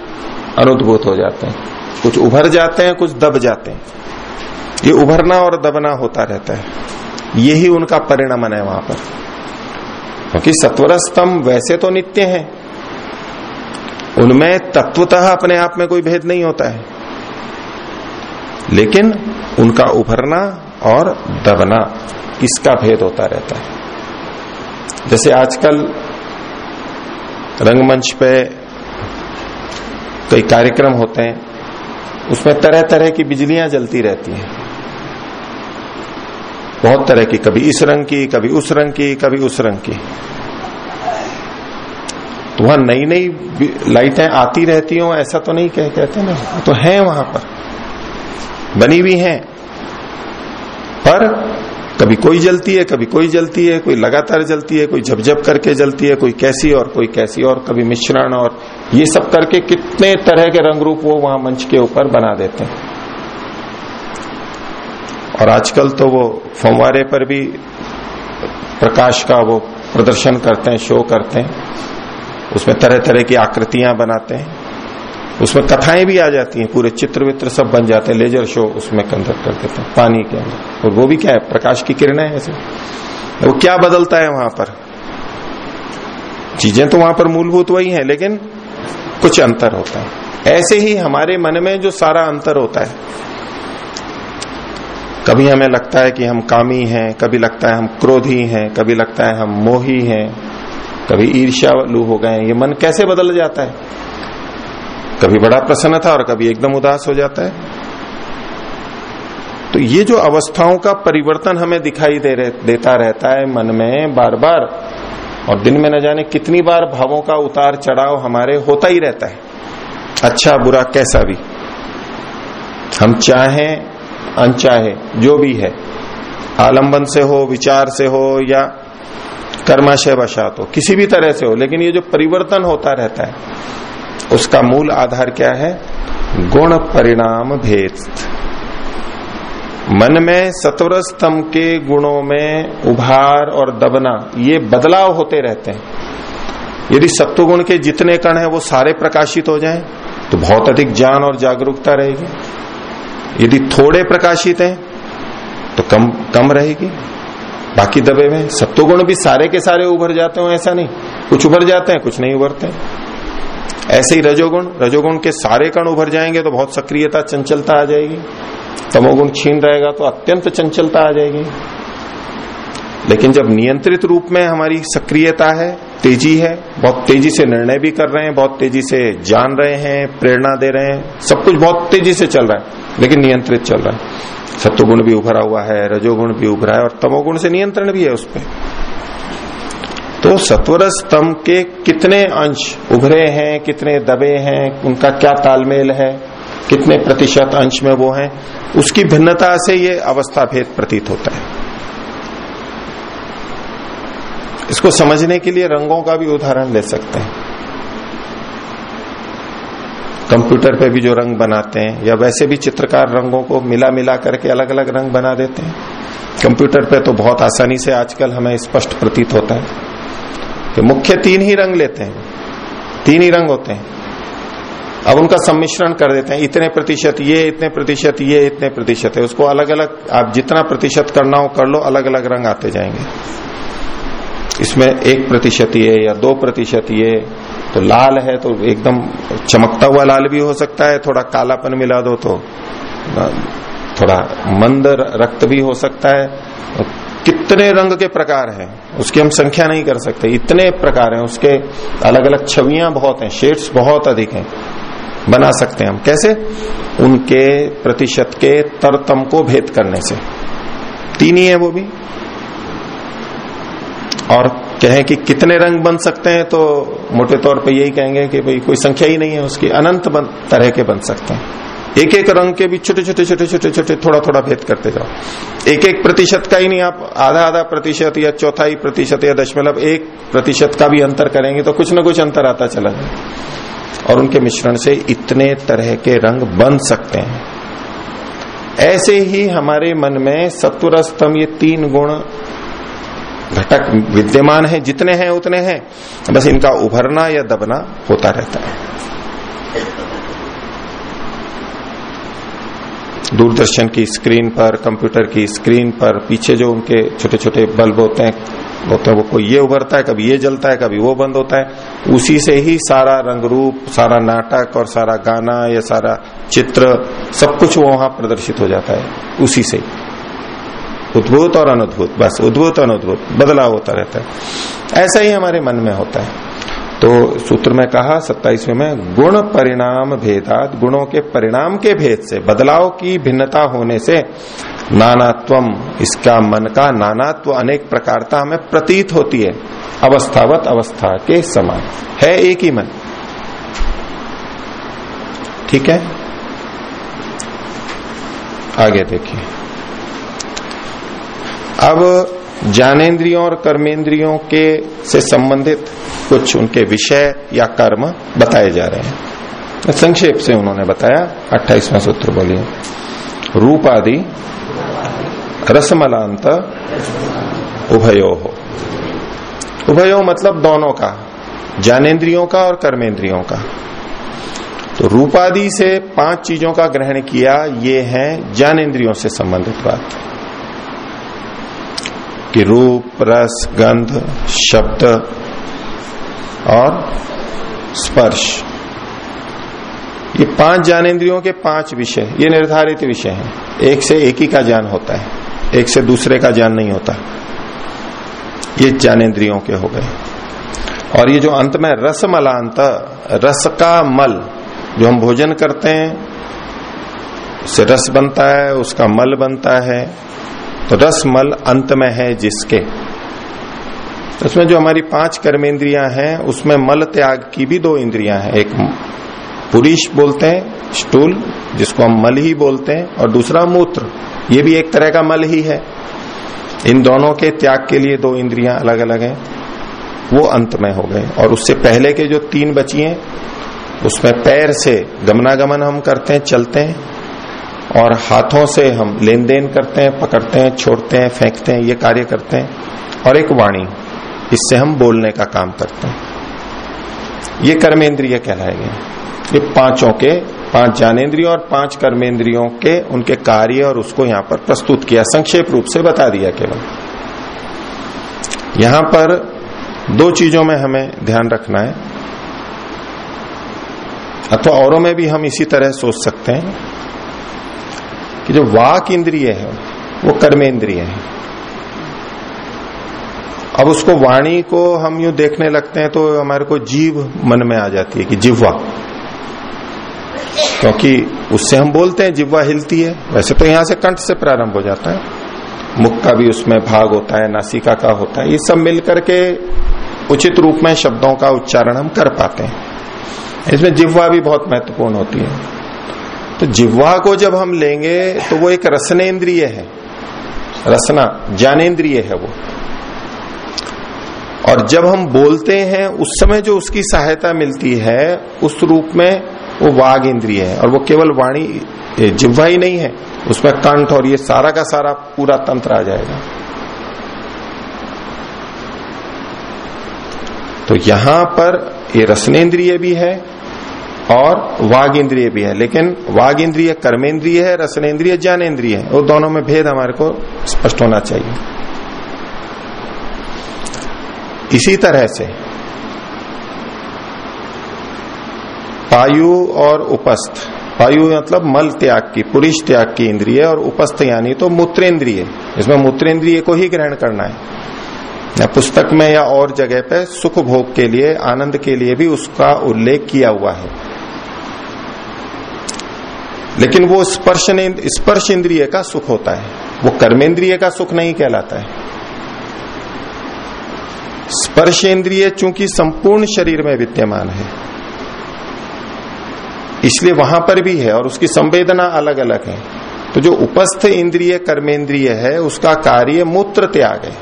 अनुद्भुत हो जाते हैं। कुछ उभर जाते हैं, कुछ दब जाते हैं। ये उभरना और दबना होता रहता है। यही उनका परिणामन है वहाँ पर। क्योंकि सत्वर स्तंभ वैसे तो नित्य है। उनमें तत्वतः अपने आप में कोई भेद नहीं होता है। लेकिन उनका उभरना और दबना, इसका भेद होता रहता है। जैसे आजकल रंगमंच पे कई कार्यक्रम होते हैं, उसमें तरह तरह की बिजलियाँ जलती रहती हैं। बहुत तरह की, कभी इस रंग की, कभी उस रंग की, कभी उस रंग की। तो वहाँ नई नई लाइटें आती रहती हो, ऐसा तो नहीं कह, कहते ना। तो है वहाँ पर। बनी हुई हैं। पर कभी कोई जलती है, कभी कोई जलती है, कोई लगातार जलती है, कोई झपझप करके जलती है, कोई कैसी और कोई कैसी और, कभी मिश्रण और, ये सब करके कितने तरह के रंग रूप वो वहाँ मंच के ऊपर बना देते हैं। और आजकल तो वो फंवारे पर भी प्रकाश का वो प्रदर्शन करते हैं, शो करते हैं, उसमें तरह तरह की आकृतियाँ बनाते हैं। उसमें कथाएँ भी आ जाती हैं, पूरे चित्र वित्र सब बन जाते हैं लेजर शो उसमें कंडक्ट कर देते हैं पानी के अंदर। और वो भी क्या है, प्रकाश की किरणें ऐसे। वो क्या बदलता है वहाँ पर? चीज़ें तो वहाँ पर मूलभूत वही है, लेकिन कुछ अंतर होता है। ऐसे ही हमारे मन में जो सारा अंतर होता है, कभी हमें लगता है कि हम कामी हैं, कभी लगता है हम क्रोधी हैं, कभी लगता है हम मोही हैं, कभी ईर्ष्यालु हो गए ये मन कैसे बदल जाता है? कभी बड़ा प्रसन्न था और कभी एकदम उदास हो जाता है। तो ये जो अवस्थाओं का परिवर्तन हमें दिखाई दे रहे, देता रहता है मन में बार बार और दिन में न जाने कितनी बार भावों का उतार चढ़ाव हमारे होता ही रहता है। अच्छा बुरा कैसा भी। हम चाहें अनचाहे जो भी है आलंबन से हो विचार से हो या कर्माशय वशात हो किसी भी तरह से हो लेकिन ये जो परिवर्तन होता रहता है उसका मूल आधार क्या है? गुण परिणाम भेद। मन में सत्वर स्तंभ के गुणों में उभार और दबना, ये बदलाव होते रहते हैं। यदि सत्वगुण के जितने कण है, वो सारे प्रकाशित हो जाएँ तो बहुत अधिक ज्ञान और जागरूकता रहेगी। यदि थोड़े प्रकाशित हैं तो कम कम रहेगी। बाकी दबे हुए सत्वगुण भी सारे के सारे उभर जाते हो, ऐसा नहीं। कुछ उभर जाते हैं, कुछ नहीं उभरते। ऐसे ही रजोगुण रजोगुण के सारे कण उभर जाएँगे तो बहुत सक्रियता, चंचलता आ जाएगी। तमोगुण छीन रहेगा तो अत्यंत चंचलता आ जाएगी। लेकिन जब नियंत्रित रूप में हमारी सक्रियता है, तेज़ी है, बहुत तेज़ी से निर्णय भी कर रहे हैं, बहुत तेज़ी से जान रहे हैं, प्रेरणा दे रहे हैं, सब कुछ बहुत तेज़ी से चल रहा है, लेकिन नियंत्रित चल रहा है। सत्वगुण भी उभरा हुआ है, रजोगुण भी उभरा है और तमोगुण से नियंत्रण भी है उस पर तो सत्वर स्तंभ के कितने अंश उभरे हैं, कितने दबे हैं, उनका क्या तालमेल है, कितने प्रतिशत अंश में वो हैं, उसकी भिन्नता से ये अवस्था भेद प्रतीत होता है। इसको समझने के लिए रंगों का भी उदाहरण ले सकते हैं। कंप्यूटर पे भी जो रंग बनाते हैं, या वैसे भी चित्रकार रंगों को मिला मिला करके अलग अलग रंग बना देते हैं। कंप्यूटर पे तो बहुत आसानी से आजकल हमें स्पष्ट प्रतीत होता है। कि मुख्य तीन ही रंग लेते हैं। तीन ही रंग होते हैं। अब उनका सम्मिश्रण कर देते हैं। इतने प्रतिशत ये, इतने प्रतिशत ये, इतने प्रतिशत है। उसको अलग अलग आप जितना प्रतिशत करना हो कर लो अलग अलग रंग आते जाएँगे। इसमें एक प्रतिशत ये या दो प्रतिशत ये तो लाल है तो एकदम चमकता हुआ लाल भी हो सकता है। थोड़ा कालापन मिला दो तो थोड़ा मंद रक्त भी हो सकता है। कितने रंग के प्रकार हैं, उसकी हम संख्या नहीं कर सकते। इतने प्रकार हैं, उसके अलग अलग छवियाँ बहुत हैं शेड्स बहुत अधिक हैं। बना सकते हैं हम। कैसे? उनके प्रतिशत के तरतम को भेद करने से। तीन ही है वो भी। और कहें कि कितने रंग बन सकते हैं तो मोटे तौर पे यही कहेंगे कि भाई कोई संख्या ही नहीं है उसकी। अनंत तरह के बन सकते हैं। एक एक रंग के भी छोटे छोटे छोटे छोटे छोटे थोड़ा थोड़ा भेद करते जाओ। एक एक प्रतिशत का ही नहीं, आप आधा आधा प्रतिशत या चौथाई प्रतिशत या दशमलव एक प्रतिशत का भी अंतर करेंगे तो कुछ ना कुछ अंतर आता चला जाए। और उनके मिश्रण से इतने तरह के रंग बन सकते हैं। ऐसे ही हमारे मन में सत्वर स्तंभ ये तीन गुण घटक विद्यमान है, जितने हैं उतने हैं। बस इनका उभरना या दबना होता रहता है। दूरदर्शन की स्क्रीन पर, कंप्यूटर की स्क्रीन पर, पीछे जो उनके छोटे छोटे बल्ब होते हैं होते हैं, वो कोई ये उभरता है, कभी ये जलता है, कभी वो बंद होता है, उसी से ही सारा रंग रूप सारा नाटक और सारा गाना या सारा चित्र, सब कुछ वो वहाँ प्रदर्शित हो जाता है, उसी से उद्भूत और अनुद्भूत, बस उद्भूत अनुद्भूत, बदलाव होता रहता है। ऐसा ही हमारे मन में होता है। तो सूत्र में कहा, सत्ताईसवें में, गुण परिणाम भेदात, गुणों के परिणाम के भेद से, बदलाव की भिन्नता होने से, नानात्वम, इसका मन का नानात्व अनेक प्रकारता हमें प्रतीत होती है, अवस्थावत अवस्था के समान। है एक ही मन। ठीक है? आगे देखिए। अब ज्ञानेन्द्रियों और कर्मेंद्रियों के से संबंधित कुछ उनके विषय या कर्म बताए जा रहे हैं। संक्षेप से उन्होंने बताया, अट्ठाईसवां सूत्र बोलिए। रूप आदि रसमलांत उभयो। हो उभयो मतलब दोनों का, ज्ञानेन्द्रियों का और कर्मेंद्रियों का। तो रूपादि से पाँच चीज़ों का ग्रहण किया, ये है ज्ञानेन्द्रियों से संबंधित बात। कि रूप रस, गंध, शब्द और स्पर्श। ये पाँच ज्ञानेन्द्रियों के पाँच विषय ये निर्धारित विषय हैं। एक से एक ही का ज्ञान होता है। एक से दूसरे का ज्ञान नहीं होता। ये ज्ञानेन्द्रियों के हो गए। और ये जो अंत में रस मलांत रस का मल जो हम भोजन करते हैं, उससे रस बनता है, उसका मल बनता है। तो रस मल अंत में है जिसके। उसमें जो हमारी पाँच कर्मेंद्रियाँ हैं, उसमें मल त्याग की भी दो इंद्रियाँ हैं। एक पुरुष बोलते हैं स्टूल जिसको हम मल ही बोलते हैं, और दूसरा मूत्र। ये भी एक तरह का मल ही है। इन दोनों के त्याग के लिए दो इंद्रियाँ अलग अलग हैं। वो अंत में हो गए। और उससे पहले के जो तीन बची हैं, उसमें पैर से गमनागमन हम करते हैं, चलते हैं। और हाथों से हम लेन देन करते हैं, पकड़ते हैं, छोड़ते हैं, फेंकते हैं, ये कार्य करते हैं। और एक वाणी, इससे हम बोलने का काम करते हैं। ये कर्मेंद्रिय कहलाएँगे। ये पाँचों के, पाँच ज्ञानेन्द्रिय और पाँच कर्मेंद्रियों के, उनके कार्य और उसको यहाँ पर प्रस्तुत किया, संक्षेप रूप से बता दिया केवल। यहाँ पर दो चीज़ों में हमें ध्यान रखना है। अथवा औरों में भी हम इसी तरह सोच सकते हैं। कि जो वाक इंद्रिय है, वो कर्मेंद्रिय है। अब उसको वाणी को हम यू देखने लगते हैं तो हमारे को जीव मन में आ जाती है कि जिह्वा। क्योंकि उससे हम बोलते हैं, जिह्वा हिलती है। वैसे तो यहाँ से कंठ से प्रारंभ हो जाता है। मुख का भी उसमें भाग होता है, नासिका का होता है। ये सब मिलकर के उचित रूप में शब्दों का उच्चारण हम कर पाते हैं। इसमें जिह्वा भी बहुत महत्वपूर्ण होती है। तो जिह्वा को जब हम लेंगे तो वो एक रसनेन्द्रिय है। रसना, ज्ञानेन्द्रिय है वो। और जब हम बोलते हैं, उस समय जो उसकी सहायता मिलती है, उस रूप में वो वाग इंद्रिय है। और वो केवल वाणी जिह्वा ही नहीं है। उसमें कंठ और ये सारा का सारा पूरा तंत्र आ जाएगा। तो यहाँ पर ये रसनेन्द्रिय भी है और वाग इंद्रिय भी है। लेकिन वाग इंद्रिय कर्मेंद्रिय है रसनेन्द्रिय ज्ञानेन्द्रिय है। वो दोनों में भेद हमारे को स्पष्ट होना चाहिए। इसी तरह से पायु और उपस्थ। पायु मतलब मल त्याग की, पुरुष त्याग की इंद्रिय और उपस्थ यानी तो मूत्रेंद्रिय। इसमें मूत्रेंद्रिय को ही ग्रहण करना है। या पुस्तक में या और जगह पे सुख भोग के लिए, आनंद के लिए भी उसका उल्लेख किया हुआ है। लेकिन वो स्पर्श स्पर्श इंद्रिय का सुख होता है। वो कर्मेंद्रिय का सुख नहीं कहलाता है। स्पर्श इंद्रिय चूँकि संपूर्ण शरीर में विद्यमान है, इसलिए वहाँ पर भी है और उसकी संवेदना अलग अलग है। तो जो उपस्थ इंद्रिय, कर्मेंद्रिय है, उसका कार्य मूत्र त्याग है।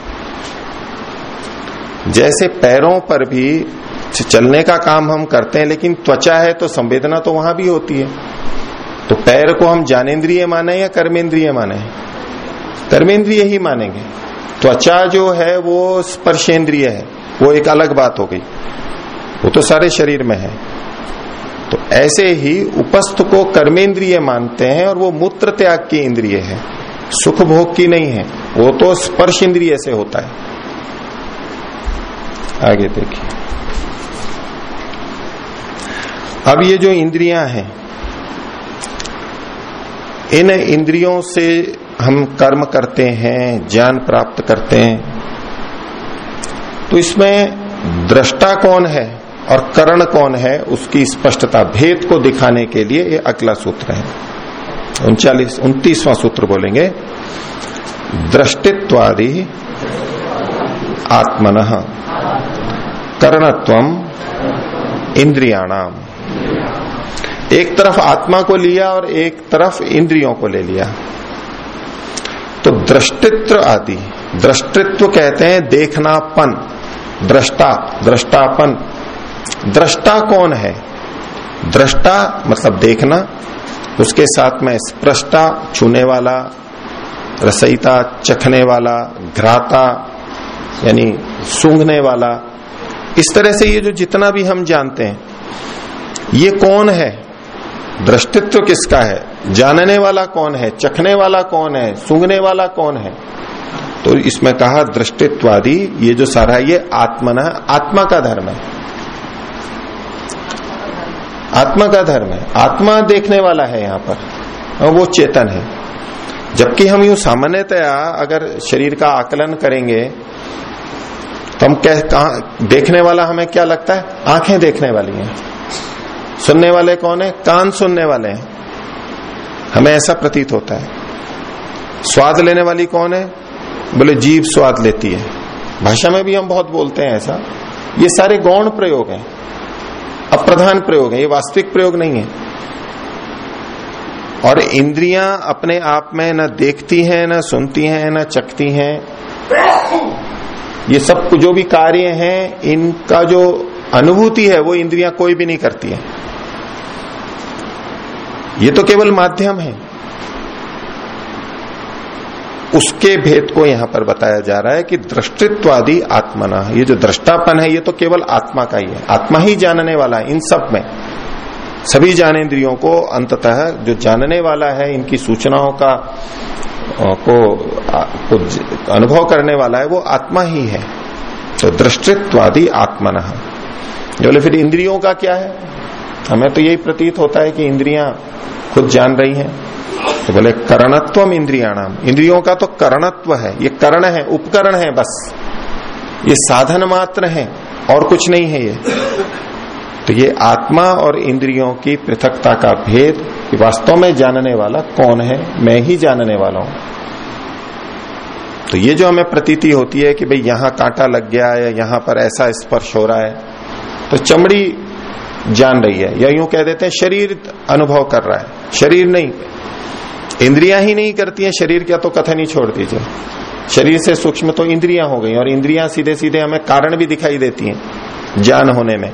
जैसे पैरों पर भी चलने का काम हम करते हैं, लेकिन त्वचा है तो संवेदना तो वहाँ भी होती है। तो पैर को हम ज्ञानेन्द्रिय माने या कर्मेंद्रिय माने? कर्मेंद्रिय ही मानेंगे। त्वचा जो है, वो स्पर्शेंद्रिय है। वो एक अलग बात हो गई। वो तो सारे शरीर में है। तो ऐसे ही उपस्थ को कर्मेंद्रिय मानते हैं और वो मूत्र त्याग की इंद्रिय है। सुख भोग की नहीं है। वो तो स्पर्श इंद्रिय से होता है। आगे देखिए। अब ये जो इंद्रियाँ हैं इन इंद्रियों से हम कर्म करते हैं, ज्ञान प्राप्त करते हैं। तो इसमें दृष्टा कौन है और करण कौन है, उसकी स्पष्टता, भेद को दिखाने के लिए ये अगला सूत्र है। उनचालीस, उन्तीसवां सूत्र बोलेंगे। दृष्टित्वादि आत्मन, करणत्व, इंद्रियाणाम। एक तरफ़ आत्मा को लिया और एक तरफ़ इंद्रियों को ले लिया। तो दृष्टित्व आदि, दृष्टित्व कहते हैं देखनापन, दृष्टा, दृष्टापन। दृष्टा कौन है? दृष्टा मतलब देखना, उसके साथ में स्प्रष्टा छूने वाला, रसईता, चखने वाला, घ्राता, यानी सूंघने वाला। इस तरह से ये जो जितना भी हम जानते हैं, ये कौन है? दृष्टित्व किसका है? जानने वाला कौन है? चखने वाला कौन है? सूंघने वाला कौन है? तो इसमें कहा, दृष्टित्वादि, ये जो सारा ये आत्मना, आत्मा का धर्म है। आत्मा का धर्म है। आत्मा देखने वाला है यहाँ पर वो चेतन है। जबकि हम यूँ सामान्यतया अगर शरीर का आकलन करेंगे तो हम कह, कहा, देखने वाला हमें क्या लगता है? आँखें देखने वाली हैं। सुनने वाले कौन है? कान सुनने वाले हैं। हमें ऐसा प्रतीत होता है। स्वाद लेने वाली कौन है? बोले जीव स्वाद लेती है। भाषा में भी हम बहुत बोलते हैं ऐसा। ये सारे गौण प्रयोग हैं। अप्रधान प्रयोग है। ये वास्तविक प्रयोग नहीं है। और इंद्रियाँ अपने आप में न देखती हैं, न सुनती हैं, न चखती हैं। ये सब जो भी कार्य हैं, इनका जो अनुभूति है, वो इंद्रियाँ कोई भी नहीं करती है। ये तो केवल माध्यम है। उसके भेद को यहाँ पर बताया जा रहा है कि दृष्टित्वादि आत्मना ये जो दृष्टापन है ये तो केवल आत्मा का ही है। आत्मा ही जानने वाला है इन सब में। सभी ज्ञानेन्द्रियों को अंततः जो जानने वाला है इनकी सूचनाओं का को, को अनुभव करने वाला है वो आत्मा ही है। तो दृष्टित्वादि आत्मन। बोले फिर इंद्रियों का क्या है? हमें तो यही प्रतीत होता है कि इंद्रियाँ खुद जान रही हैं। तो बोले करणत्व इंद्रियाणाम। इंद्रियों का तो करणत्व है, ये करण है, उपकरण है बस। ये साधन मात्र है, और कुछ नहीं है ये। तो ये आत्मा और इंद्रियों की पृथकता का भेद वास्तव में जानने वाला कौन है, मैं ही जानने वाला हूँ। तो ये जो हमें प्रतीति होती है कि भाई यहाँ कांटा लग गया है, यहाँ पर ऐसा स्पर्श हो रहा है तो चमड़ी जान रही है। या यूँ कह देते हैं, शरीर अनुभव कर रहा है। शरीर नहीं। इंद्रियाँ ही नहीं करती हैं, शरीर का तो कथन ही छोड़ दीजिए। शरीर से सूक्ष्म तो इंद्रियाँ हो गई, और इंद्रियाँ सीधे सीधे हमें कारण भी दिखाई देती हैं, ज्ञान होने में।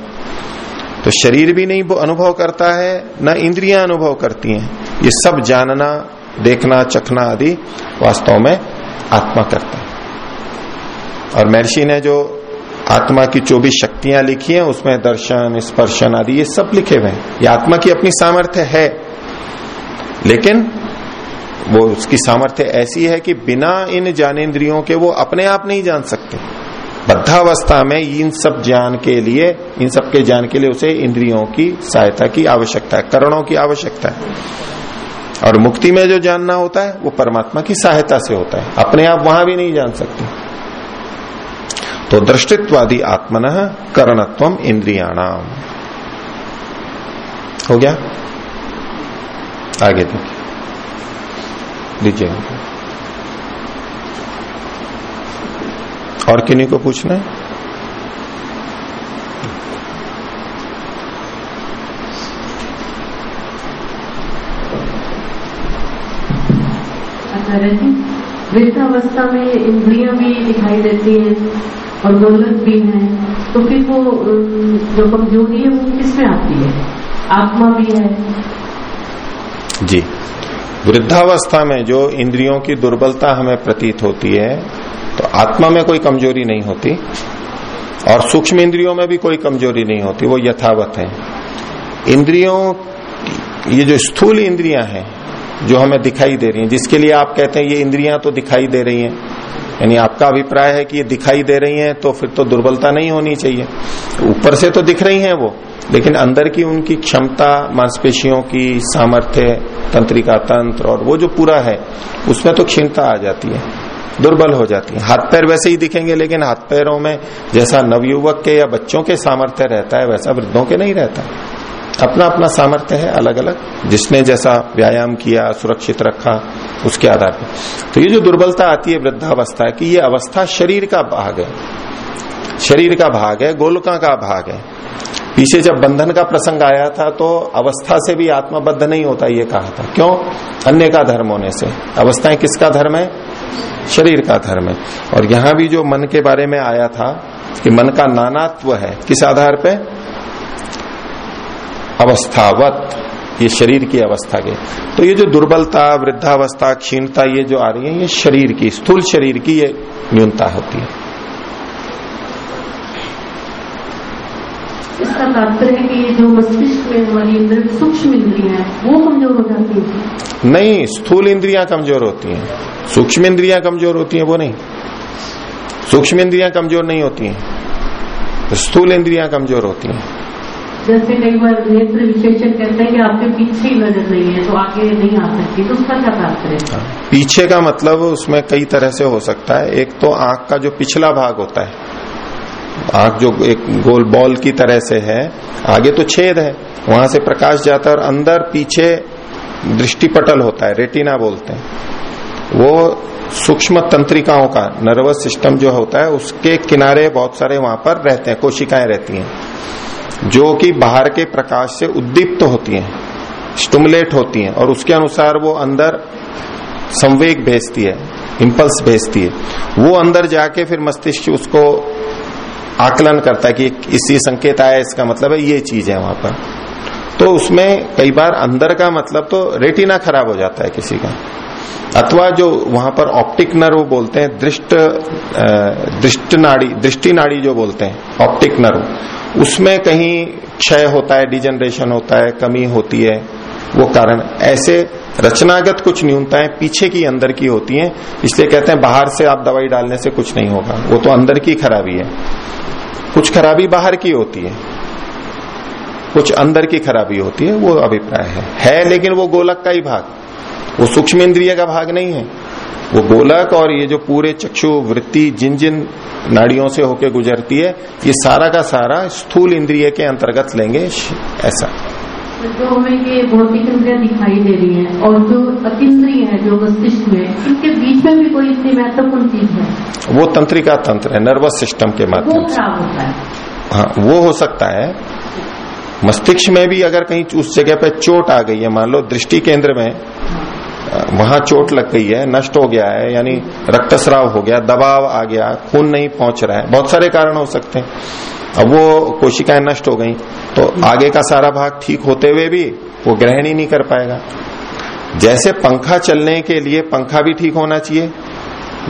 तो शरीर भी नहीं अनुभव करता है, न इंद्रियाँ अनुभव करती हैं। ये सब जानना, देखना, चखना आदि वास्तव में आत्मा करता है। और महर्षि ने जो आत्मा की चौबीस शक्तियाँ लिखी हैं, उसमें दर्शन, स्पर्शन आदि, ये सब लिखे हुए हैं। ये आत्मा की अपनी सामर्थ्य है। लेकिन वो उसकी सामर्थ्य ऐसी है कि बिना इन ज्ञानेन्द्रियों के वो अपने आप नहीं जान सकते। बद्धावस्था में इन सब ज्ञान के लिए, इन सब के ज्ञान के लिए उसे इंद्रियों की सहायता की आवश्यकता है, करणों की आवश्यकता है। और मुक्ति में जो जानना होता है, वो परमात्मा की सहायता से होता है। अपने आप वहाँ भी नहीं जान सकते। तो दृष्टित्वादी आत्मन करणत्व इंद्रियाणाम। हो गया? आगे देखिए। लीजिए और किन्हीं को पूछना है? वृद्धावस्था में इंद्रियाँ भी दिखाई देती हैं। और गोलक भी है तो फिर वो जो कमज़ोरी है वो किसमें आती है? आत्मा भी है। जी। वृद्धावस्था में जो इंद्रियों की दुर्बलता हमें प्रतीत होती है तो आत्मा में कोई कमज़ोरी नहीं होती, और सूक्ष्म इंद्रियों में भी कोई कमज़ोरी नहीं होती, वो यथावत है। इंद्रियों, ये जो स्थूल इंद्रियाँ हैं, जो हमें दिखाई दे रही हैं, जिसके लिए आप कहते हैं, ये इंद्रियाँ तो दिखाई दे रही हैं यानी आपका अभिप्राय है कि ये दिखाई दे रही हैं तो फिर तो दुर्बलता नहीं होनी चाहिए। ऊपर से तो दिख रही हैं वो, लेकिन अंदर की उनकी क्षमता, मांसपेशियों की सामर्थ्य, तंत्रिका तंत्र और वो जो पूरा है, उसमें तो क्षीणता आ जाती है, दुर्बल हो जाती है। हाथ पैर वैसे ही दिखेंगे, लेकिन हाथ पैरों में जैसा नवयुवक के या बच्चों के सामर्थ्य रहता है, वैसा वृद्धों के नहीं रहता। अपना अपना सामर्थ्य है अलग अलग जिसने जैसा व्यायाम किया, सुरक्षित रखा, उसके आधार पर। तो ये जो दुर्बलता आती है वृद्धावस्था की, ये अवस्था शरीर का भाग है। शरीर का भाग है, गोलका का भाग है। पीछे जब बंधन का प्रसंग आया था तो अवस्था से भी आत्मबद्ध नहीं होता ये कहा था। क्यों? अन्य का धर्म होने से। अवस्थाएँ किसका धर्म है? शरीर का धर्म है। और यहाँ भी जो मन के बारे में आया था, कि मन का नानात्व है, किस आधार पे? अवस्थावत ये शरीर की अवस्था के। तो ये जो दुर्बलता वृद्धावस्था क्षीणता ये जो आ रही है ये शरीर की स्थूल शरीर की ये न्यूनता होती है। इसका तात्पर्य है कि जो मस्तिष्क में हमारी सूक्ष्म इंद्रियाँ हैं वो कमज़ोर हो जाती है। नहीं स्थूल इंद्रियाँ कमज़ोर होती हैं। सूक्ष्म इंद्रियाँ कमज़ोर होती हैं वो नहीं। सूक्ष्म इंद्रियाँ कमज़ोर नहीं होती हैं। स्थूल इंद्रियाँ कमज़ोर होती हैं। जैसे कई बार नेत्र विशेषण कहते हैं कि आपके पीछे ही नज़र नहीं है तो आगे नहीं आ सकती तो उसका क्या तात्पर्य है। पीछे का मतलब उसमें कई तरह से हो सकता है। एक तो आँख का जो पिछला भाग होता है, आँख जो एक गोल बॉल की तरह से है, आगे तो छेद है, वहाँ से प्रकाश जाता है और अंदर पीछे दृष्टिपटल होता है, रेटिना बोलते हैं। वो सूक्ष्म तंत्रिकाओं का, नर्वस सिस्टम जो होता है, उसके किनारे बहुत सारे वहाँ पर रहते हैं, कोशिकाएँ रहती हैं। जो कि बाहर के प्रकाश से उद्दीप्त होती हैं स्टमुलेट होती हैं, और उसके अनुसार वो अंदर संवेग भेजती है इम्पल्स भेजती है। वो अंदर जाके फिर मस्तिष्क उसको आकलन करता है कि इसी संकेत आया, इसका मतलब है ये चीज़ है वहाँ पर। तो उसमें कई बार अंदर का मतलब तो रेटिना खराब हो जाता है किसी का। अथवा जो वहाँ पर ऑप्टिक नर्व बोलते हैं, दृष्ट दृष्ट नाड़ी दृष्टि नाड़ी जो बोलते हैं ऑप्टिक नर्व उसमें कहीं क्षय होता है डिजनरेशन होता है, कमी होती है, वो कारण। ऐसे रचनागत कुछ न्यूनताएँ पीछे की, अंदर की होती हैं, इसलिए कहते हैं बाहर से आप दवाई डालने से कुछ नहीं होगा। वो तो अंदर की खराबी है। कुछ खराबी बाहर की होती है। कुछ अंदर की खराबी होती है, वो अभिप्राय है। है लेकिन वो गोलक का ही भाग। वो सूक्ष्म इंद्रिय का भाग नहीं है। वो गोलक और ये जो पूरे चक्षु वृत्ति जिन जिन नाड़ियों से होके गुजरती है ये सारा का सारा स्थूल इंद्रिय के अंतर्गत लेंगे ऐसा। जो हमें ये भौतिक इंद्रिया दिखाई दे रही है और जो अतिद्रिय है जो मस्तिष्क में इनके बीच में भी कोई इतनी महत्वपूर्ण चीज़ है? वो तंत्रिका तंत्र है नर्वस सिस्टम के माध्यम से। होता है। हाँ वो हो सकता है। मस्तिष्क में भी अगर कहीं उस जगह पे चोट आ गई है मान लो दृष्टि केंद्र में वहाँ चोट लग गई है, नष्ट हो गया है, यानी रक्तस्राव हो गया, दबाव आ गया, खून नहीं पहुँच रहा है। बहुत सारे कारण हो सकते हैं। अब वो कोशिकाएँ नष्ट हो गई तो आगे का सारा भाग ठीक होते हुए भी वो ग्रहण ही नहीं कर पाएगा। जैसे पंखा चलने के लिए पंखा भी ठीक होना चाहिए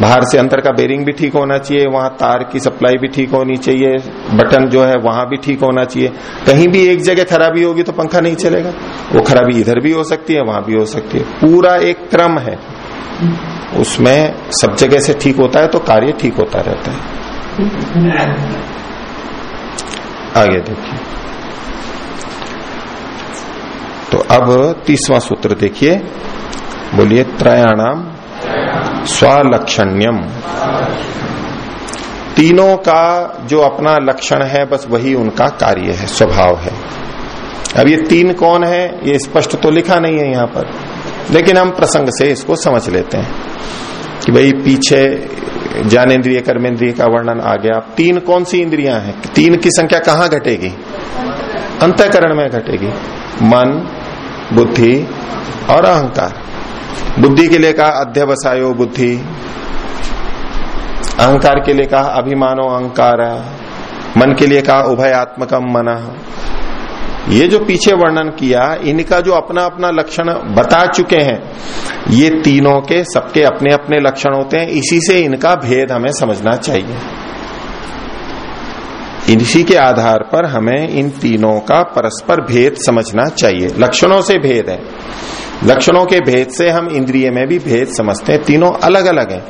बाहर से अंदर का बेरिंग भी ठीक होना चाहिए, वहाँ तार की सप्लाई भी ठीक होनी चाहिए बटन जो है वहाँ भी ठीक होना चाहिए। कहीं भी एक जगह खराबी होगी तो पंखा नहीं चलेगा। वो खराबी इधर भी हो सकती है, वहाँ भी हो सकती है। पूरा एक क्रम है। उसमें सब जगह से ठीक होता है तो कार्य ठीक होता रहता है। आगे देखिए। तो अब तीसवां सूत्र देखिए। बोलिए त्रयाणाम स्वलक्षण्यम। तीनों का जो अपना लक्षण है, बस वही उनका कार्य है, स्वभाव है। अब ये तीन कौन है, ये स्पष्ट तो लिखा नहीं है यहाँ पर, लेकिन हम प्रसंग से इसको समझ लेते हैं कि भाई पीछे ज्ञानेन्द्रिय, कर्मेंद्रिय का वर्णन आ गया। अब तीन कौन सी इंद्रियाँ हैं? तीन की संख्या कहाँ घटेगी? अंतकरण में घटेगी। मन, बुद्धि और अहंकार। बुद्धि के लिए कहा, अध्यवसायो बुद्धि। अहंकार के लिए कहा, अभिमानो अहंकार। मन के लिए कहा, उभयात्मकम मन। ये जो पीछे वर्णन किया, इनका जो अपना अपना लक्षण बता चुके हैं, ये तीनों के सबके अपने अपने लक्षण होते हैं। इसी से इनका भेद हमें समझना चाहिए। इसी के आधार पर हमें इन तीनों का परस्पर भेद समझना चाहिए। लक्षणों से भेद है। लक्षणों के भेद से हम इंद्रिय में भी भेद समझते हैं। तीनों अलग अलग हैं।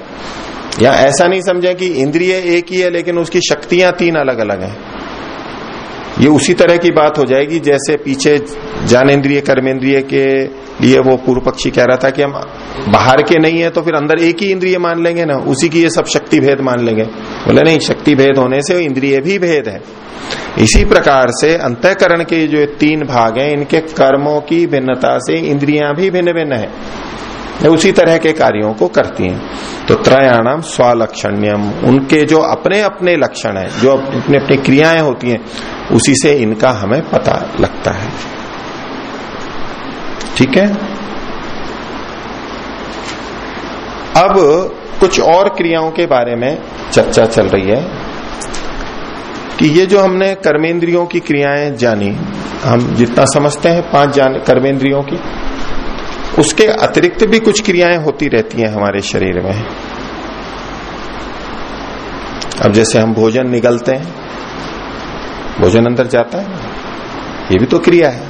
या ऐसा नहीं समझे कि इंद्रिय एक ही है, लेकिन उसकी शक्तियाँ तीन अलग अलग हैं। ये उसी तरह की बात हो जाएगी जैसे पीछे ज्ञानेन्द्रिय कर्मेंद्रिय के लिए वो पूर्व पक्षी कह रहा था कि हम बाहर के नहीं है तो फिर अंदर एक ही इंद्रिय मान लेंगे ना? उसी की ये सब शक्ति भेद मान लेंगे। बोले, नहीं, शक्ति भेद होने से इंद्रिय भी भेद है। इसी प्रकार से अंतकरण के जो तीन भाग हैं, इनके कर्मों की भिन्नता से इंद्रियाँ भी भिन्न भिन्न है। उसी तरह के कार्यों को करती हैं। तो त्रयाणाम स्वलक्षण्यम, उनके जो अपने अपने लक्षण है, जो अपनी अपनी क्रियाएँ होती हैं, उसी से इनका हमें पता लगता है। ठीक है? अब कुछ और क्रियाओं के बारे में चर्चा चल रही है कि ये जो हमने कर्मेंद्रियों की क्रियाएँ जानी, हम जितना समझते हैं पाँच जान कर्मेंद्रियों की उसके अतिरिक्त भी कुछ क्रियाएँ होती रहती हैं हमारे शरीर में। अब जैसे हम भोजन निगलते हैं, भोजन अंदर जाता है, ये भी तो क्रिया है।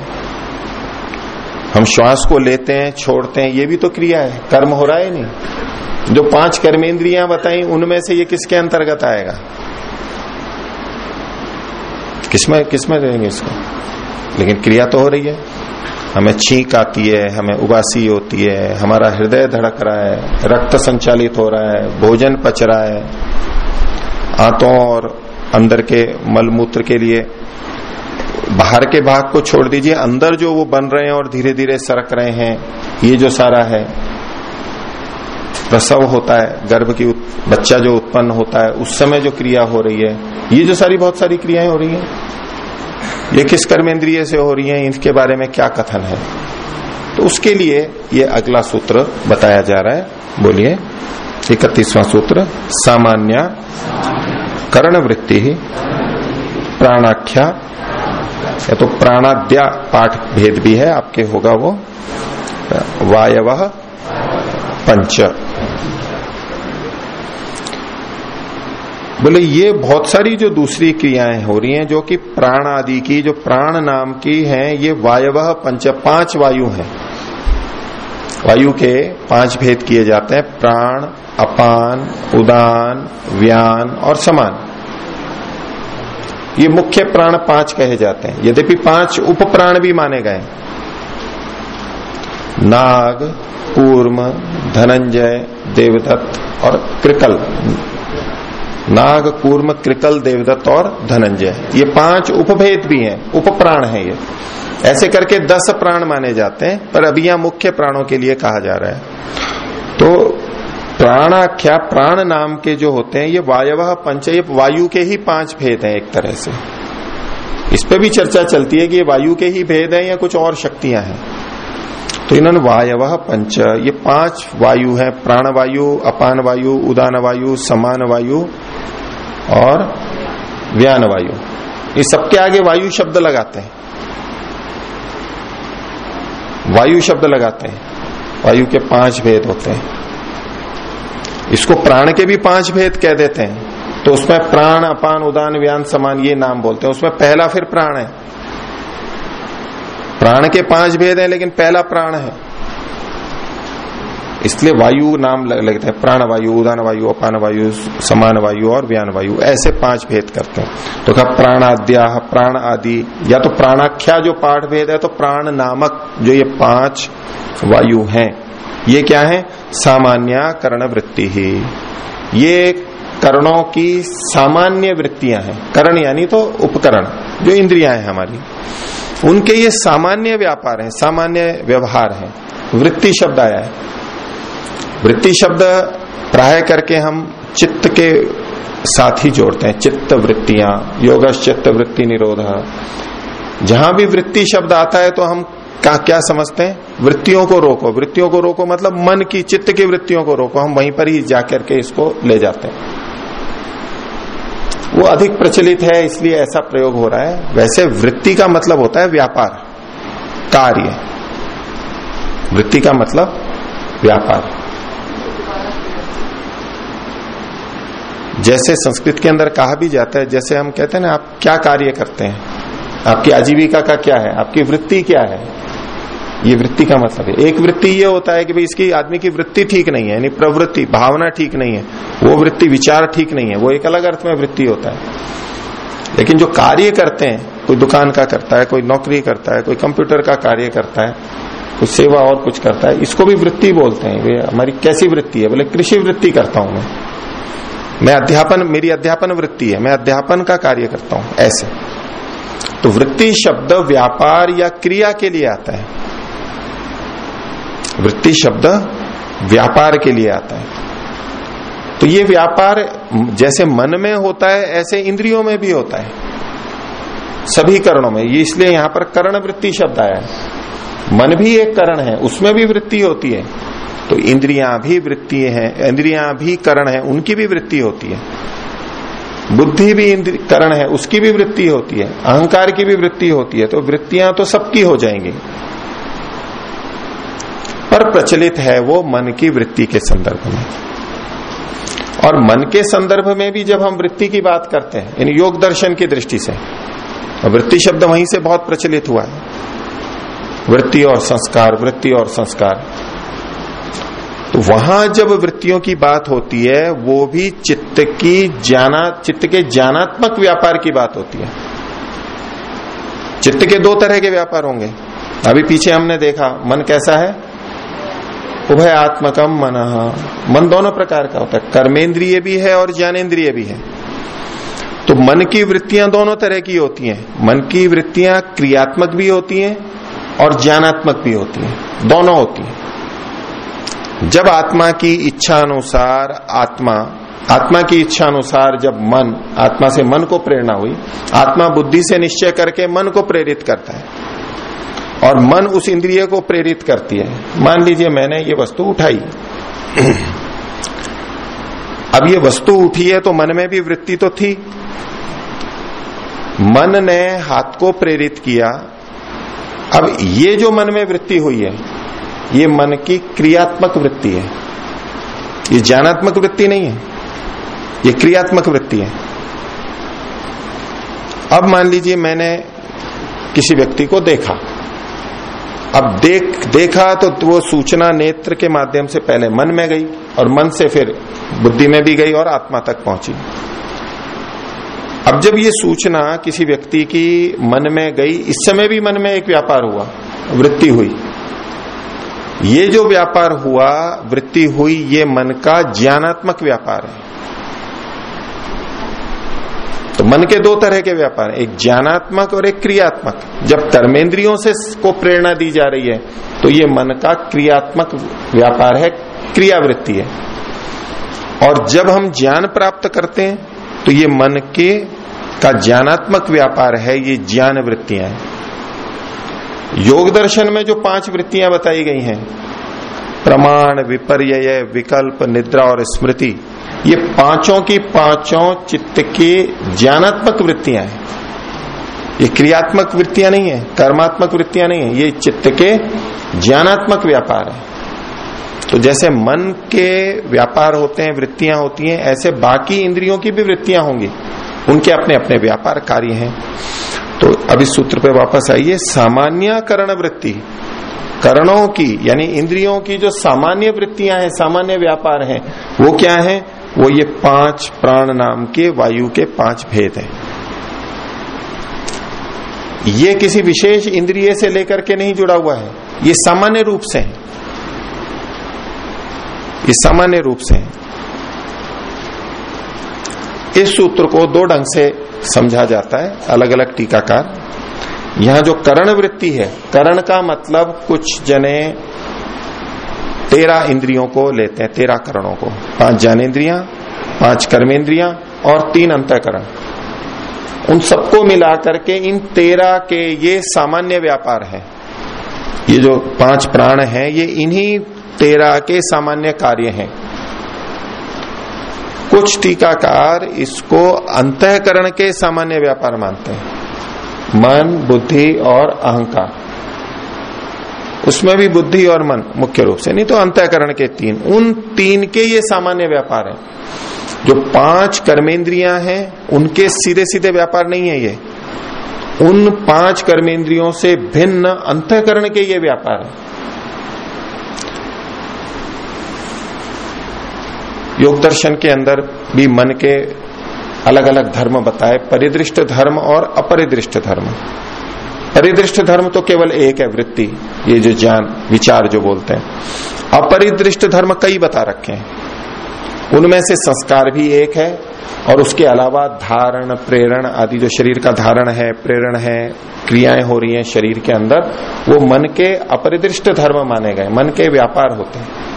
हम श्वास को लेते हैं, छोड़ते हैं, ये भी तो क्रिया है, कर्म हो रहा है नहीं? जो पाँच कर्मेंद्रियाँ बताई, उनमें से ये किसके अंतर्गत आएगा? किसमें किसमें रहेंगे इसको? लेकिन क्रिया तो हो रही है। हमें छींक आती है, हमें उबासी होती है, हमारा हृदय धड़क रहा है, रक्त संचालित हो रहा है, भोजन पच रहा है। आंतों और अंदर के मलमूत्र के लिए बाहर के भाग को छोड़ दीजिए, अंदर जो वो बन रहे हैं और धीरे धीरे सरक रहे हैं, ये जो सारा है, प्रसव होता है, गर्भ की बच्चा जो उत्पन्न होता है, उस समय जो क्रिया हो रही है, ये जो सारी बहुत सारी क्रियाएँ हो रही हैं ये किस कर्मेंद्रिय से हो रही है, इनके बारे में क्या कथन है? तो उसके लिए ये अगला सूत्र बताया जा रहा है। बोलिए, इकतीसवां सूत्र, सामान्य कर्ण वृत्ति ही प्राणाख्या। या तो प्राणाद्या पाठ भेद भी है, आपके होगा वो, वायव पंच। बोले, ये बहुत सारी जो दूसरी क्रियाएँ हो रही हैं, जो कि प्राण आदि की, जो प्राण नाम की हैं, ये वायव पंच, पाँच वायु हैं। वायु के पाँच भेद किए जाते हैं, प्राण, अपान, उदान, व्यान और समान। ये मुख्य प्राण पाँच कहे जाते हैं। यद्यपि पाँच उप प्राण भी माने गए नाग पूर्म धनंजय, देवदत्त और कृकल। नाग, कूर्म कृकल देवदत्त और धनंजय। ये पाँच उपभेद भी हैं, उपप्राण हैं ये। ऐसे करके दस प्राण माने जाते हैं, पर अभी यहाँ मुख्य प्राणों के लिए कहा जा रहा है। तो प्राणाख्या, प्राण नाम के जो होते हैं, ये वायव पंच ये वायु के ही पाँच भेद हैं एक तरह से। इस पे भी चर्चा चलती है कि ये वायु के ही भेद हैं या कुछ और शक्तियाँ हैं। तो इन्होंने वायव, पंच, ये पाँच वायु है, प्राण वायु, अपान वायु, उदान वायु, समान वायु और व्यान वायु। ये सबके आगे वायु शब्द लगाते हैं। वायु शब्द लगाते हैं। वायु के पाँच भेद होते हैं। इसको प्राण के भी पाँच भेद कह देते हैं। तो उसमें प्राण, अपान, उदान, व्यान, समान ये नाम बोलते हैं। उसमें पहला फिर प्राण है। प्राण के पाँच भेद हैं, लेकिन पहला प्राण है। इसलिए वायु नाम लगते हैं प्राण वायु उदान वायु अपान वायु समान वायु और व्यान वायु ऐसे पाँच भेद करते हैं। तो कहा प्राणाद्या प्राण आदि, या तो प्राणाख्या जो पाठ भेद है तो प्राण नामक जो ये पाँच वायु हैं, ये क्या है? सामान्य कर्ण वृत्ति ही। ये करणों की सामान्य वृत्तियाँ हैं। करण यानी तो उपकरण, जो इंद्रियाँ हैं हमारी। उनके ये सामान्य व्यापार हैं, सामान्य व्यवहार हैं। वृत्ति शब्द आया है। वृत्ति शब्द प्राय करके हम चित्त के साथ ही जोड़ते हैं। चित्त वृत्तियाँ योग चित्त वृत्ति निरोध। जहाँ भी वृत्ति शब्द आता है तो हम क्या क्या समझते हैं? वृत्तियों को रोको। वृत्तियों को रोको मतलब मन की, चित्त की वृत्तियों को रोको। हम वहीं पर ही जाकर के इसको ले जाते हैं। वो अधिक प्रचलित है, इसलिए ऐसा प्रयोग हो रहा है। वैसे वृत्ति का मतलब होता है व्यापार। कार्य। वृत्ति का मतलब व्यापार। जैसे संस्कृत के अंदर कहा भी जाता है, जैसे हम कहते हैं ना, आप क्या कार्य करते हैं? आपकी आजीविका का क्या है? आपकी वृत्ति क्या है? ये वृत्ति का मतलब है। एक वृत्ति ये होता है कि भाई इसकी आदमी की वृत्ति ठीक नहीं है, यानी प्रवृत्ति, भावना ठीक नहीं है। वो वृत्ति, विचार ठीक नहीं है। वो एक अलग अर्थ में वृत्ति होता है। लेकिन जो कार्य करते हैं, कोई दुकान का करता है, कोई नौकरी करता है, कोई कंप्यूटर का कार्य करता है, कोई सेवा और कुछ करता है, इसको भी वृत्ति बोलते हैं। वे हमारी कैसी वृत्ति है? बोले, कृषि वृत्ति करता हूँ मैं। मैं अध्यापन, मेरी अध्यापन वृत्ति है, मैं अध्यापन का कार्य करता हूँ, ऐसे। तो वृत्ति शब्द व्यापार या क्रिया के लिए आता है। वृत्ति शब्द व्यापार के लिए आता है। तो ये व्यापार जैसे मन में होता है, ऐसे इंद्रियों में भी होता है। सभी करणों में, ये इसलिए यहाँ पर करण वृत्ति शब्द आया है। मन भी एक करण है, उसमें भी वृत्ति होती है। तो इंद्रियाँ भी वृत्ति है, इंद्रियाँ भी करण है, उनकी भी वृत्ति होती है। बुद्धि भी करण है, उसकी भी वृत्ति होती है, अहंकार की भी वृत्ति होती है तो वृत्तियाँ तो सबकी हो जाएँगी। पर प्रचलित है वो मन की वृत्ति के संदर्भ में। और मन के संदर्भ में भी जब हम वृत्ति की बात करते हैं, यानी योग दर्शन की दृष्टि से वृत्ति शब्द वहीं से बहुत प्रचलित हुआ है। वृत्ति और संस्कार, वृत्ति और संस्कार। तो वहाँ जब वृत्तियों की बात होती है, वो भी चित्त की ज्ञाना, चित्त के ज्ञानात्मक व्यापार की बात होती है। चित्त के दो तरह के व्यापार होंगे। अभी पीछे हमने देखा, मन कैसा है? उभय आत्मकम मन। मन दोनों प्रकार का होता है। कर्मेंद्रिय भी है और ज्ञानेन्द्रिय भी है। तो मन की वृत्तियाँ दोनों तरह की होती हैं। मन की वृत्तियाँ क्रियात्मक भी होती हैं और ज्ञानात्मक भी होती हैं। दोनों होती हैं। जब आत्मा की इच्छा अनुसार आत्मा आत्मा की इच्छा अनुसार जब मन, आत्मा से मन को प्रेरणा हुई, आत्मा बुद्धि से निश्चय करके मन को प्रेरित करता है। और मन उस इंद्रिय को प्रेरित करती है। मान लीजिए मैंने ये वस्तु उठाई। अब ये वस्तु उठी है तो मन में भी वृत्ति तो थी। मन ने हाथ को प्रेरित किया। अब ये जो मन में वृत्ति हुई है ये मन की क्रियात्मक वृत्ति है। ये ज्ञानात्मक वृत्ति नहीं है। ये क्रियात्मक वृत्ति है। अब मान लीजिए मैंने किसी व्यक्ति को देखा। अब देख, देखा तो वो सूचना नेत्र के माध्यम से पहले मन में गई और मन से फिर बुद्धि में भी गई और आत्मा तक पहुँची। अब जब ये सूचना किसी व्यक्ति की मन में गई, इस समय भी मन में एक व्यापार हुआ, वृत्ति हुई। ये जो व्यापार हुआ, वृत्ति हुई, ये मन का ज्ञानात्मक व्यापार है। तो मन के दो तरह के व्यापार है, एक ज्ञानात्मक और एक क्रियात्मक। जब कर्मेंद्रियों से को प्रेरणा दी जा रही है तो ये मन का क्रियात्मक व्यापार है, क्रियावृत्ति है। और जब हम ज्ञान प्राप्त करते हैं तो ये मन के का ज्ञानात्मक व्यापार है, ये ज्ञान वृत्तियाँ योग दर्शन में जो पाँच वृत्तियाँ बताई गई हैं, प्रमाण विपर्य विकल्प, निद्रा और स्मृति, ये पाँचों की पाँचों चित्त की ज्ञानात्मक वृत्तियाँ हैं। ये क्रियात्मक वृत्तियाँ नहीं है, कर्मात्मक वृत्तियाँ नहीं है, ये चित्त के ज्ञानात्मक व्यापार है। तो जैसे मन के व्यापार होते हैं, वृत्तियाँ होती हैं, ऐसे बाकी इंद्रियों की भी वृत्तियाँ होंगी, उनके अपने अपने व्यापार कार्य हैं। तो अब इस सूत्र पे वापस आइए। सामान्य करण वृत्ति। करणों की, यानी इंद्रियों की जो सामान्य वृत्तियाँ हैं, सामान्य व्यापार हैं, वो क्या है? वो ये पाँच प्राण नाम के, वायु के पाँच भेद हैं। ये किसी विशेष इंद्रिय से लेकर के नहीं जुड़ा हुआ है। ये सामान्य रूप से है। ये सामान्य रूप से है। इस सूत्र को दो ढंग से समझा जाता है अलग अलग टीकाकार। यहाँ जो करण वृत्ति है, करण का मतलब कुछ जने तेरह इंद्रियों को लेते हैं, तेरह करणों को। पाँच ज्ञानेन्द्रिया, पाँच कर्मेंद्रिया और तीन अंतकरण। उन सबको मिलाकर के इन तेरह के ये सामान्य व्यापार है। ये जो पाँच प्राण है, ये इन्हीं तेरह के सामान्य कार्य हैं। कुछ टीकाकार इसको अंतकरण के सामान्य व्यापार मानते हैं। मन, बुद्धि और अहंकार। उसमें भी बुद्धि और मन, मुख्य रूप से। नहीं तो अंतकरण के तीन। उन तीन के ये सामान्य व्यापार है। जो पाँच कर्मेंद्रियाँ हैं, उनके सीधे सीधे व्यापार नहीं है ये। उन पाँच कर्मेंद्रियों से भिन्न अंतकरण के ये व्यापार है। योग दर्शन के अंदर भी मन के अलग अलग धर्म बताए, परिदृष्ट धर्म और अपरिदृष्ट धर्म। परिदृष्ट धर्म तो केवल एक है, वृत्ति, ये जो ज्ञान, विचार जो बोलते हैं। अपरिदृष्ट धर्म कई बता रखे हैं। उनमें से संस्कार भी एक है, और उसके अलावा धारण, प्रेरण आदि जो शरीर का धारण है, प्रेरण है, क्रियाएँ हो रही हैं शरीर के अंदर, वो मन के अपरिदृष्ट धर्म माने गए, मन के व्यापार होते हैं।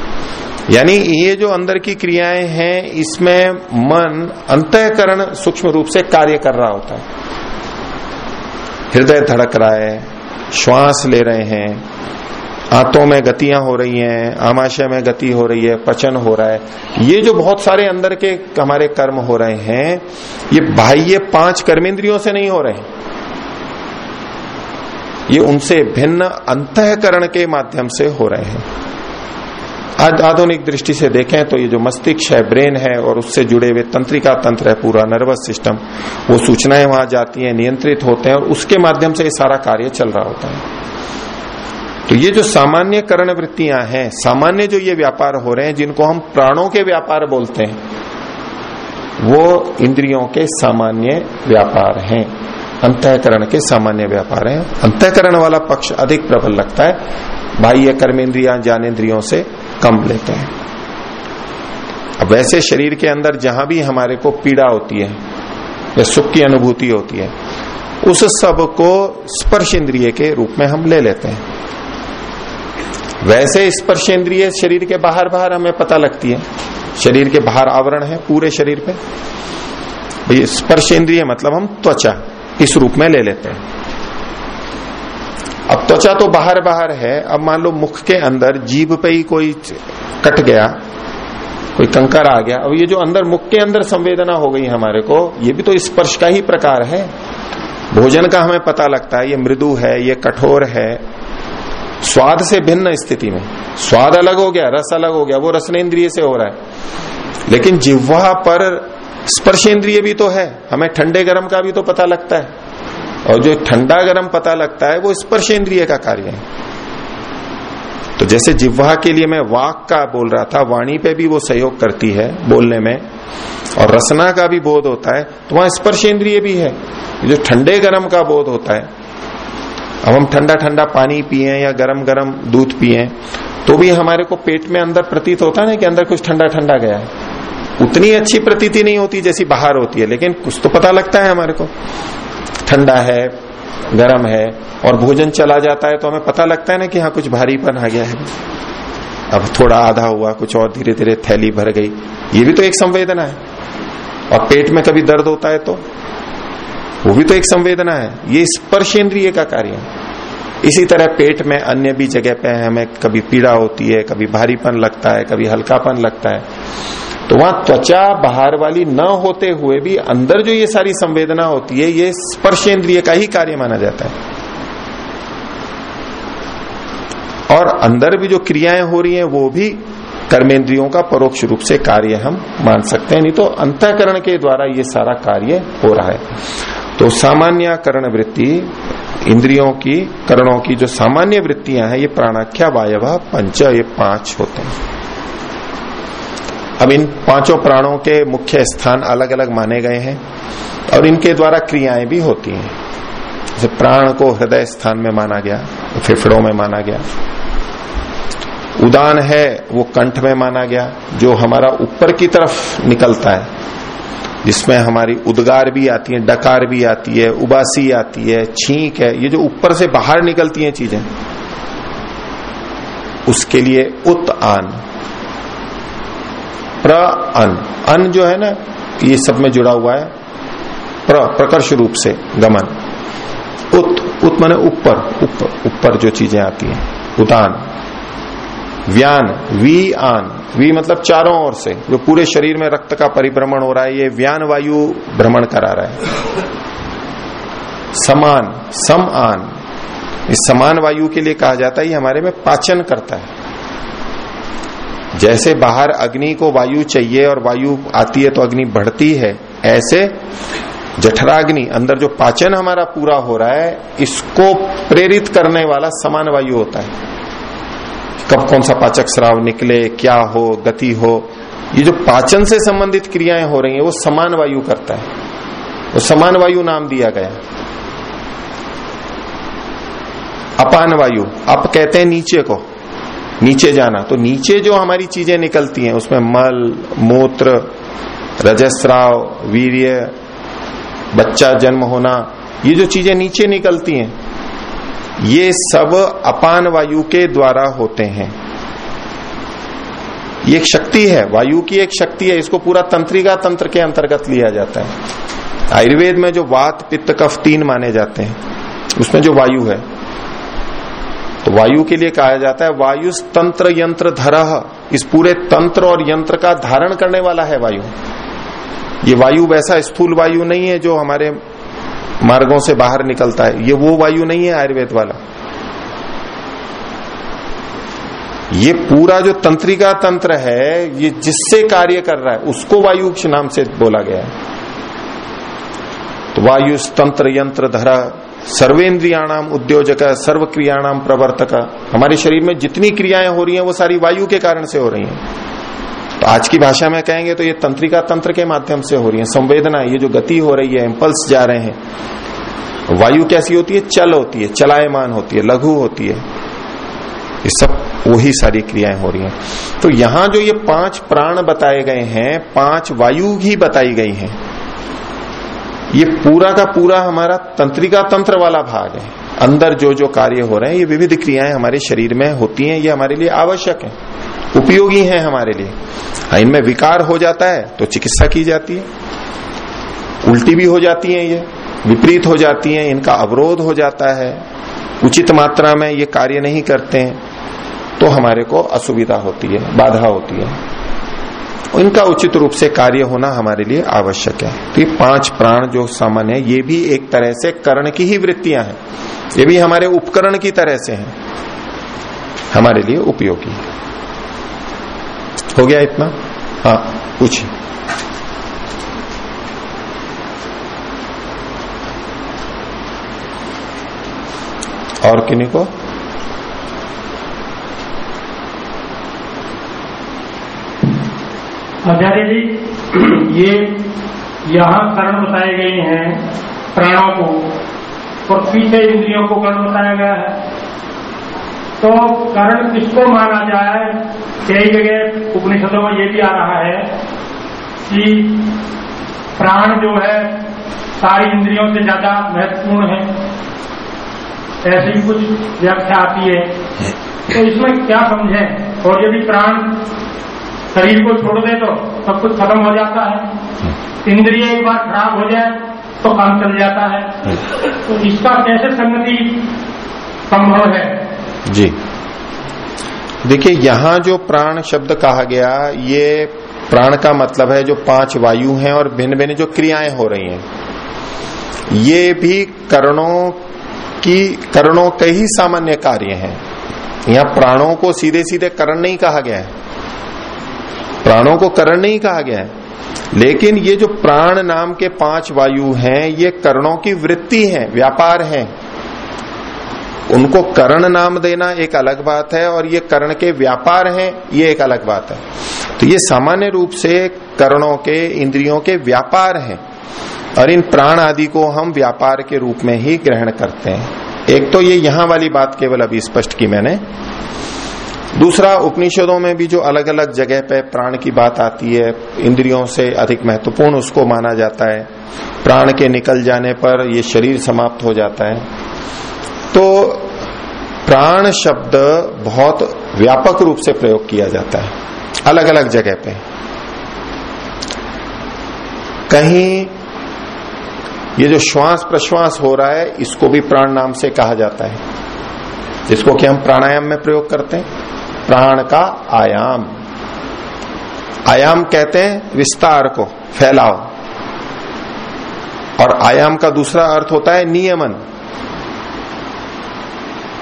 यानी ये जो अंदर की क्रियाएँ हैं, इसमें मन अंतकरण सूक्ष्म रूप से कार्य कर रहा होता है। हृदय धड़क रहा है, श्वास ले रहे हैं, आंतों में गतियाँ हो रही हैं, आमाशय में गति हो रही है, पचन हो रहा है। ये जो बहुत सारे अंदर के हमारे कर्म हो रहे हैं, ये बाह्य पाँच कर्मेंद्रियों से नहीं हो रहे हैं। ये उनसे भिन्न अंतकरण के माध्यम से हो रहे हैं। आधुनिक दृष्टि से देखें तो ये जो मस्तिष्क है, ब्रेन है और उससे जुड़े हुए तंत्रिका तंत्र है, पूरा नर्वस सिस्टम, वो सूचनाएँ वहाँ जाती हैं, नियंत्रित होते हैं और उसके माध्यम से ये सारा कार्य चल रहा होता है। तो ये जो सामान्य करण वृत्तियाँ हैं, सामान्य जो ये व्यापार हो रहे हैं, जिनको हम प्राणों के व्यापार बोलते हैं, वो इंद्रियों के सामान्य व्यापार हैं। अंतकरण के सामान्य व्यापार हैं। अंतकरण वाला पक्ष अधिक प्रबल लगता है। बाह्य कर्मेंद्रिया ज्ञानेन्द्रियों से कम लेते हैं। अब वैसे शरीर के अंदर जहाँ भी हमारे को पीड़ा होती है, या सुख की अनुभूति होती है, उस सबको स्पर्श इंद्रिय के रूप में हम ले लेते हैं। वैसे स्पर्श इंद्रिय शरीर के बाहर बाहर हमें पता लगती है। शरीर के बाहर आवरण है पूरे शरीर पे। स्पर्श इंद्रिय मतलब हम त्वचा इस रूप में ले लेते हैं। अब त्वचा तो बाहर बाहर है, अब मान लो मुख के अंदर जीभ पे ही कोई कट गया, कोई कंकर आ गया, अब ये जो अंदर मुख के अंदर संवेदना हो गई हमारे को, ये भी तो स्पर्श का ही प्रकार है। भोजन का हमें पता लगता है, ये मृदु है, ये कठोर है। स्वाद से भिन्न स्थिति में, स्वाद अलग हो गया, रस अलग हो गया, वो रसनेन्द्रिय से हो रहा है। लेकिन जिह्वा पर स्पर्शेंद्रिय भी तो है, हमें ठंडे गर्म का भी तो पता लगता है। और जो ठंडा गर्म पता लगता है, वो स्पर्शेंद्रिय का कार्य है। तो जैसे जिह्वा के लिए मैं वाक का बोल रहा था, वाणी पे भी वो सहयोग करती है बोलने में, और रसना का भी बोध होता है तो वहाँ स्पर्शेंद्रिय भी है। जो ठंडे गर्म का बोध होता है, अब हम ठंडा ठंडा पानी पिए या गरम गरम दूध पिए तो भी हमारे को पेट में अंदर प्रतीत होता है ना कि अंदर कुछ ठंडा ठंडा गया है। उतनी अच्छी प्रतीति नहीं होती जैसी बाहर होती है, लेकिन कुछ तो पता लगता है हमारे को। ठंडा है, गर्म है और भोजन चला जाता है तो हमें पता लगता है ना कि हाँ कुछ भारीपन आ गया है। अब थोड़ा आधा हुआ, कुछ और धीरे धीरे थैली भर गई। ये भी तो एक संवेदना है। और पेट में कभी दर्द होता है तो? वो भी तो एक संवेदना है। ये स्पर्श इंद्रिय का कार्य है। इसी तरह पेट में अन्य भी जगह पे हमें कभी पीड़ा होती है, कभी भारीपन लगता है, कभी हल्कापन लगता है। तो वहाँ त्वचा बाहर वाली न होते हुए भी अंदर जो ये सारी संवेदना होती है, ये स्पर्शेंद्रिय का ही कार्य माना जाता है। और अंदर भी जो क्रियाएँ हो रही हैं, वो भी कर्मेंद्रियों का परोक्ष रूप से कार्य हम मान सकते हैं। नहीं तो अंतकरण के द्वारा ये सारा कार्य हो रहा है। तो सामान्य करण वृत्ति, इंद्रियों की, करणों की जो सामान्य वृत्तियाँ हैं, ये प्राणाख्या, वायव, पंच, ये पाँच होते हैं। अब इन पाँचों प्राणों के मुख्य स्थान अलग अलग माने गए हैं और इनके द्वारा क्रियाएँ भी होती हैं। जैसे प्राण को हृदय स्थान में माना गया, फेफड़ों में माना गया। उदान है, वो कंठ में माना गया, जो हमारा ऊपर की तरफ़ निकलता है, जिसमें हमारी उदगार भी आती है, डकार भी आती है, उबासी आती है, छींक है, ये जो ऊपर से बाहर निकलती हैं चीज़ें, उसके लिए उत आन। प्र अन। अन जो है ना, ये सब में जुड़ा हुआ है। प्र, प्रकर्ष रूप से गमन उत उत माने ऊपर ऊपर ऊपर जो चीज़ें आती हैं। उतान। व्यान वी आन वी मतलब चारों ओर से, जो पूरे शरीर में रक्त का परिभ्रमण हो रहा है, ये व्यान वायु भ्रमण करा रहा है। समान सम आन इस समान वायु के लिए कहा जाता है, ये हमारे में पाचन करता है। जैसे बाहर अग्नि को वायु चाहिए और वायु आती है तो अग्नि बढ़ती है, ऐसे जठराग्नि, अंदर जो पाचन हमारा पूरा हो रहा है, इसको प्रेरित करने वाला समान वायु होता है। कब कौन सा पाचक श्राव निकले, क्या हो, गति हो, ये जो पाचन से संबंधित क्रियाएँ हो रही हैं, वो समान वायु करता है। वो समान वायु नाम दिया गया। अपान वायु अप कहते हैं नीचे को। नीचे जाना। तो नीचे जो हमारी चीज़ें निकलती हैं, उसमें मल, मूत्र, रजस्राव, वीर्य, बच्चा जन्म होना, ये जो चीज़ें नीचे निकलती हैं, ये सब अपान वायु के द्वारा होते हैं। ये एक शक्ति है, वायु की एक शक्ति है, इसको पूरा तंत्रिका तंत्र के अंतर्गत लिया जाता है। आयुर्वेद में जो वात, पित्त, कफ, तीन माने जाते हैं, उसमें जो वायु है तो वायु के लिए कहा जाता है, वायु तंत्र यंत्र धर। इस पूरे तंत्र और यंत्र का धारण करने वाला है वायु। ये वायु वैसा स्थूल वायु नहीं है जो हमारे मार्गों से बाहर निकलता है। ये वो वायु नहीं है आयुर्वेद वाला। ये पूरा जो तंत्रिका तंत्र है, ये जिससे कार्य कर रहा है, उसको वायु नाम से बोला गया है। तो वायु तंत्र यंत्र धरा। सर्वेन्द्रियाणाम उद्योजक सर्व क्रियाणाम प्रवर्तक। हमारे शरीर में जितनी क्रियाएँ हो रही हैं, वो सारी वायु के कारण से हो रही हैं। तो आज की भाषा में कहेंगे तो ये तंत्रिका तंत्र के माध्यम से हो रही है। संवेदना ये जो गति हो रही है इम्पल्स जा रहे हैं। वायु कैसी होती है? चल होती है, चलायमान होती है, लघु होती है। ये सब वही सारी क्रियाएँ हो रही हैं। तो यहाँ जो ये पाँच प्राण बताए गए हैं, पाँच वायु ही बताई गई हैं। ये पूरा का पूरा हमारा तंत्रिका तंत्र वाला भाग है। अंदर जो जो कार्य हो रहे हैं ये विविध क्रियाएँ हमारे शरीर में होती हैं ये हमारे लिए आवश्यक है। उपयोगी हैं हमारे लिए। हाँ, इनमें विकार हो जाता है तो चिकित्सा की जाती है। उल्टी भी हो जाती है ये विपरीत हो जाती है इनका अवरोध हो जाता है। उचित मात्रा में ये कार्य नहीं करते हैं तो हमारे को असुविधा होती है बाधा होती है। इनका उचित रूप से कार्य होना हमारे लिए आवश्यक है। तो ये पाँच प्राण जो सामान्य है, ये भी एक तरह से करण की ही वृत्तियाँ हैं। ये भी हमारे उपकरण की तरह से हैं। हमारे लिए उपयोगी है। हो गया इतना? हाँ पूछिए। और किन्हीं को? आचार्य जी ये यहाँ कर्ण बताए गए हैं प्राणों को और पीछे इंद्रियों को कर्ण बताया गया है। तो करण किसको माना जाए? कई जगह उपनिषदों में ये भी आ रहा है कि प्राण जो है सारी इंद्रियों से ज़्यादा महत्वपूर्ण है। ऐसी कुछ व्याख्या आती है। तो इसमें क्या समझें? और यदि प्राण शरीर को छोड़ दे तो सब कुछ खत्म हो जाता है। इंद्रिय एक बार खराब हो जाए तो काम चल जाता है। तो इसका कैसे संगति संभव है? जी। देखिए, यहाँ जो प्राण शब्द कहा गया, ये प्राण का मतलब है जो पाँच वायु हैं और भिन्न भिन्न जो क्रियाएँ हो रही हैं। ये भी करणों की, करणों के ही सामान्य कार्य हैं। यहाँ प्राणों को सीधे सीधे करण नहीं कहा गया है। प्राणों को करण नहीं कहा गया है। लेकिन ये जो प्राण नाम के पाँच वायु हैं, ये करणों की वृत्ति है, व्यापार है। उनको करण नाम देना एक अलग बात है और ये कर्ण के व्यापार हैं, ये एक अलग बात है। तो ये सामान्य रूप से करणों के, इंद्रियों के व्यापार हैं। और इन प्राण आदि को हम व्यापार के रूप में ही ग्रहण करते हैं। एक तो ये यहाँ वाली बात केवल अभी स्पष्ट की मैंने। दूसरा, उपनिषदों में भी जो अलग अलग जगह पे प्राण की बात आती है, इंद्रियों से अधिक महत्वपूर्ण उसको माना जाता है। प्राण के निकल जाने पर ये शरीर समाप्त हो जाता है। तो प्राण शब्द बहुत व्यापक रूप से प्रयोग किया जाता है अलग अलग जगह पे। कहीं ये जो श्वास प्रश्वास हो रहा है, इसको भी प्राण नाम से कहा जाता है, जिसको कि हम प्राणायाम में प्रयोग करते हैं। प्राण का आयाम। आयाम कहते हैं विस्तार को फैलाओ और आयाम का दूसरा अर्थ होता है नियमन।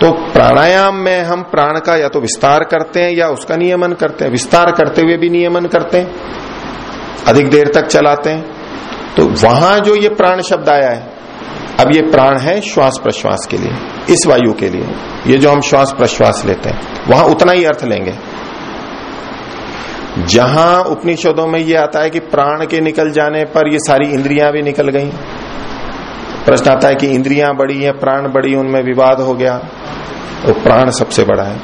तो प्राणायाम में हम प्राण का या तो विस्तार करते हैं या उसका नियमन करते हैं। विस्तार करते हुए भी नियमन करते हैं। अधिक देर तक चलाते हैं। तो वहाँ जो ये प्राण शब्द आया है अब ये प्राण है श्वास प्रश्वास के लिए, इस वायु के लिए। ये जो हम श्वास प्रश्वास लेते हैं, वहाँ उतना ही अर्थ लेंगे। जहाँ उपनिषदों में ये आता है कि प्राण के निकल जाने पर ये सारी इंद्रियाँ भी निकल गई। प्रश्न आता है कि इंद्रियाँ बड़ी हैं, प्राण बड़ी उनमें विवाद हो गया। तो प्राण सबसे बड़ा है।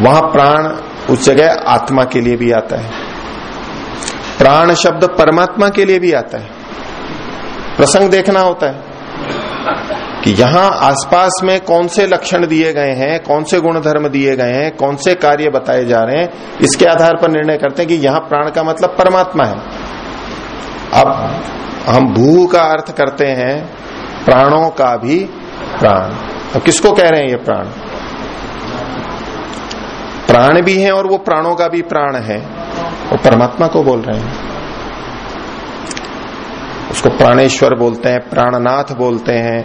वहाँ प्राण उस जगह आत्मा के लिए भी आता है। प्राण शब्द परमात्मा के लिए भी आता है। प्रसंग देखना होता है। कि यहाँ आसपास में कौन से लक्षण दिए गए हैं, कौन से गुण धर्म दिए गए हैं, कौन से कार्य बताए जा रहे हैं, इसके आधार पर निर्णय करते हैं कि यहाँ प्राण का मतलब परमात्मा है। अब हम भू का अर्थ करते हैं, प्राणों का भी प्राण। अब किसको कह रहे हैं ये प्राण? प्राण भी है और वो प्राणों का भी प्राण है। वो परमात्मा को बोल रहे हैं। उसको प्राणेश्वर बोलते हैं, प्राणनाथ बोलते हैं,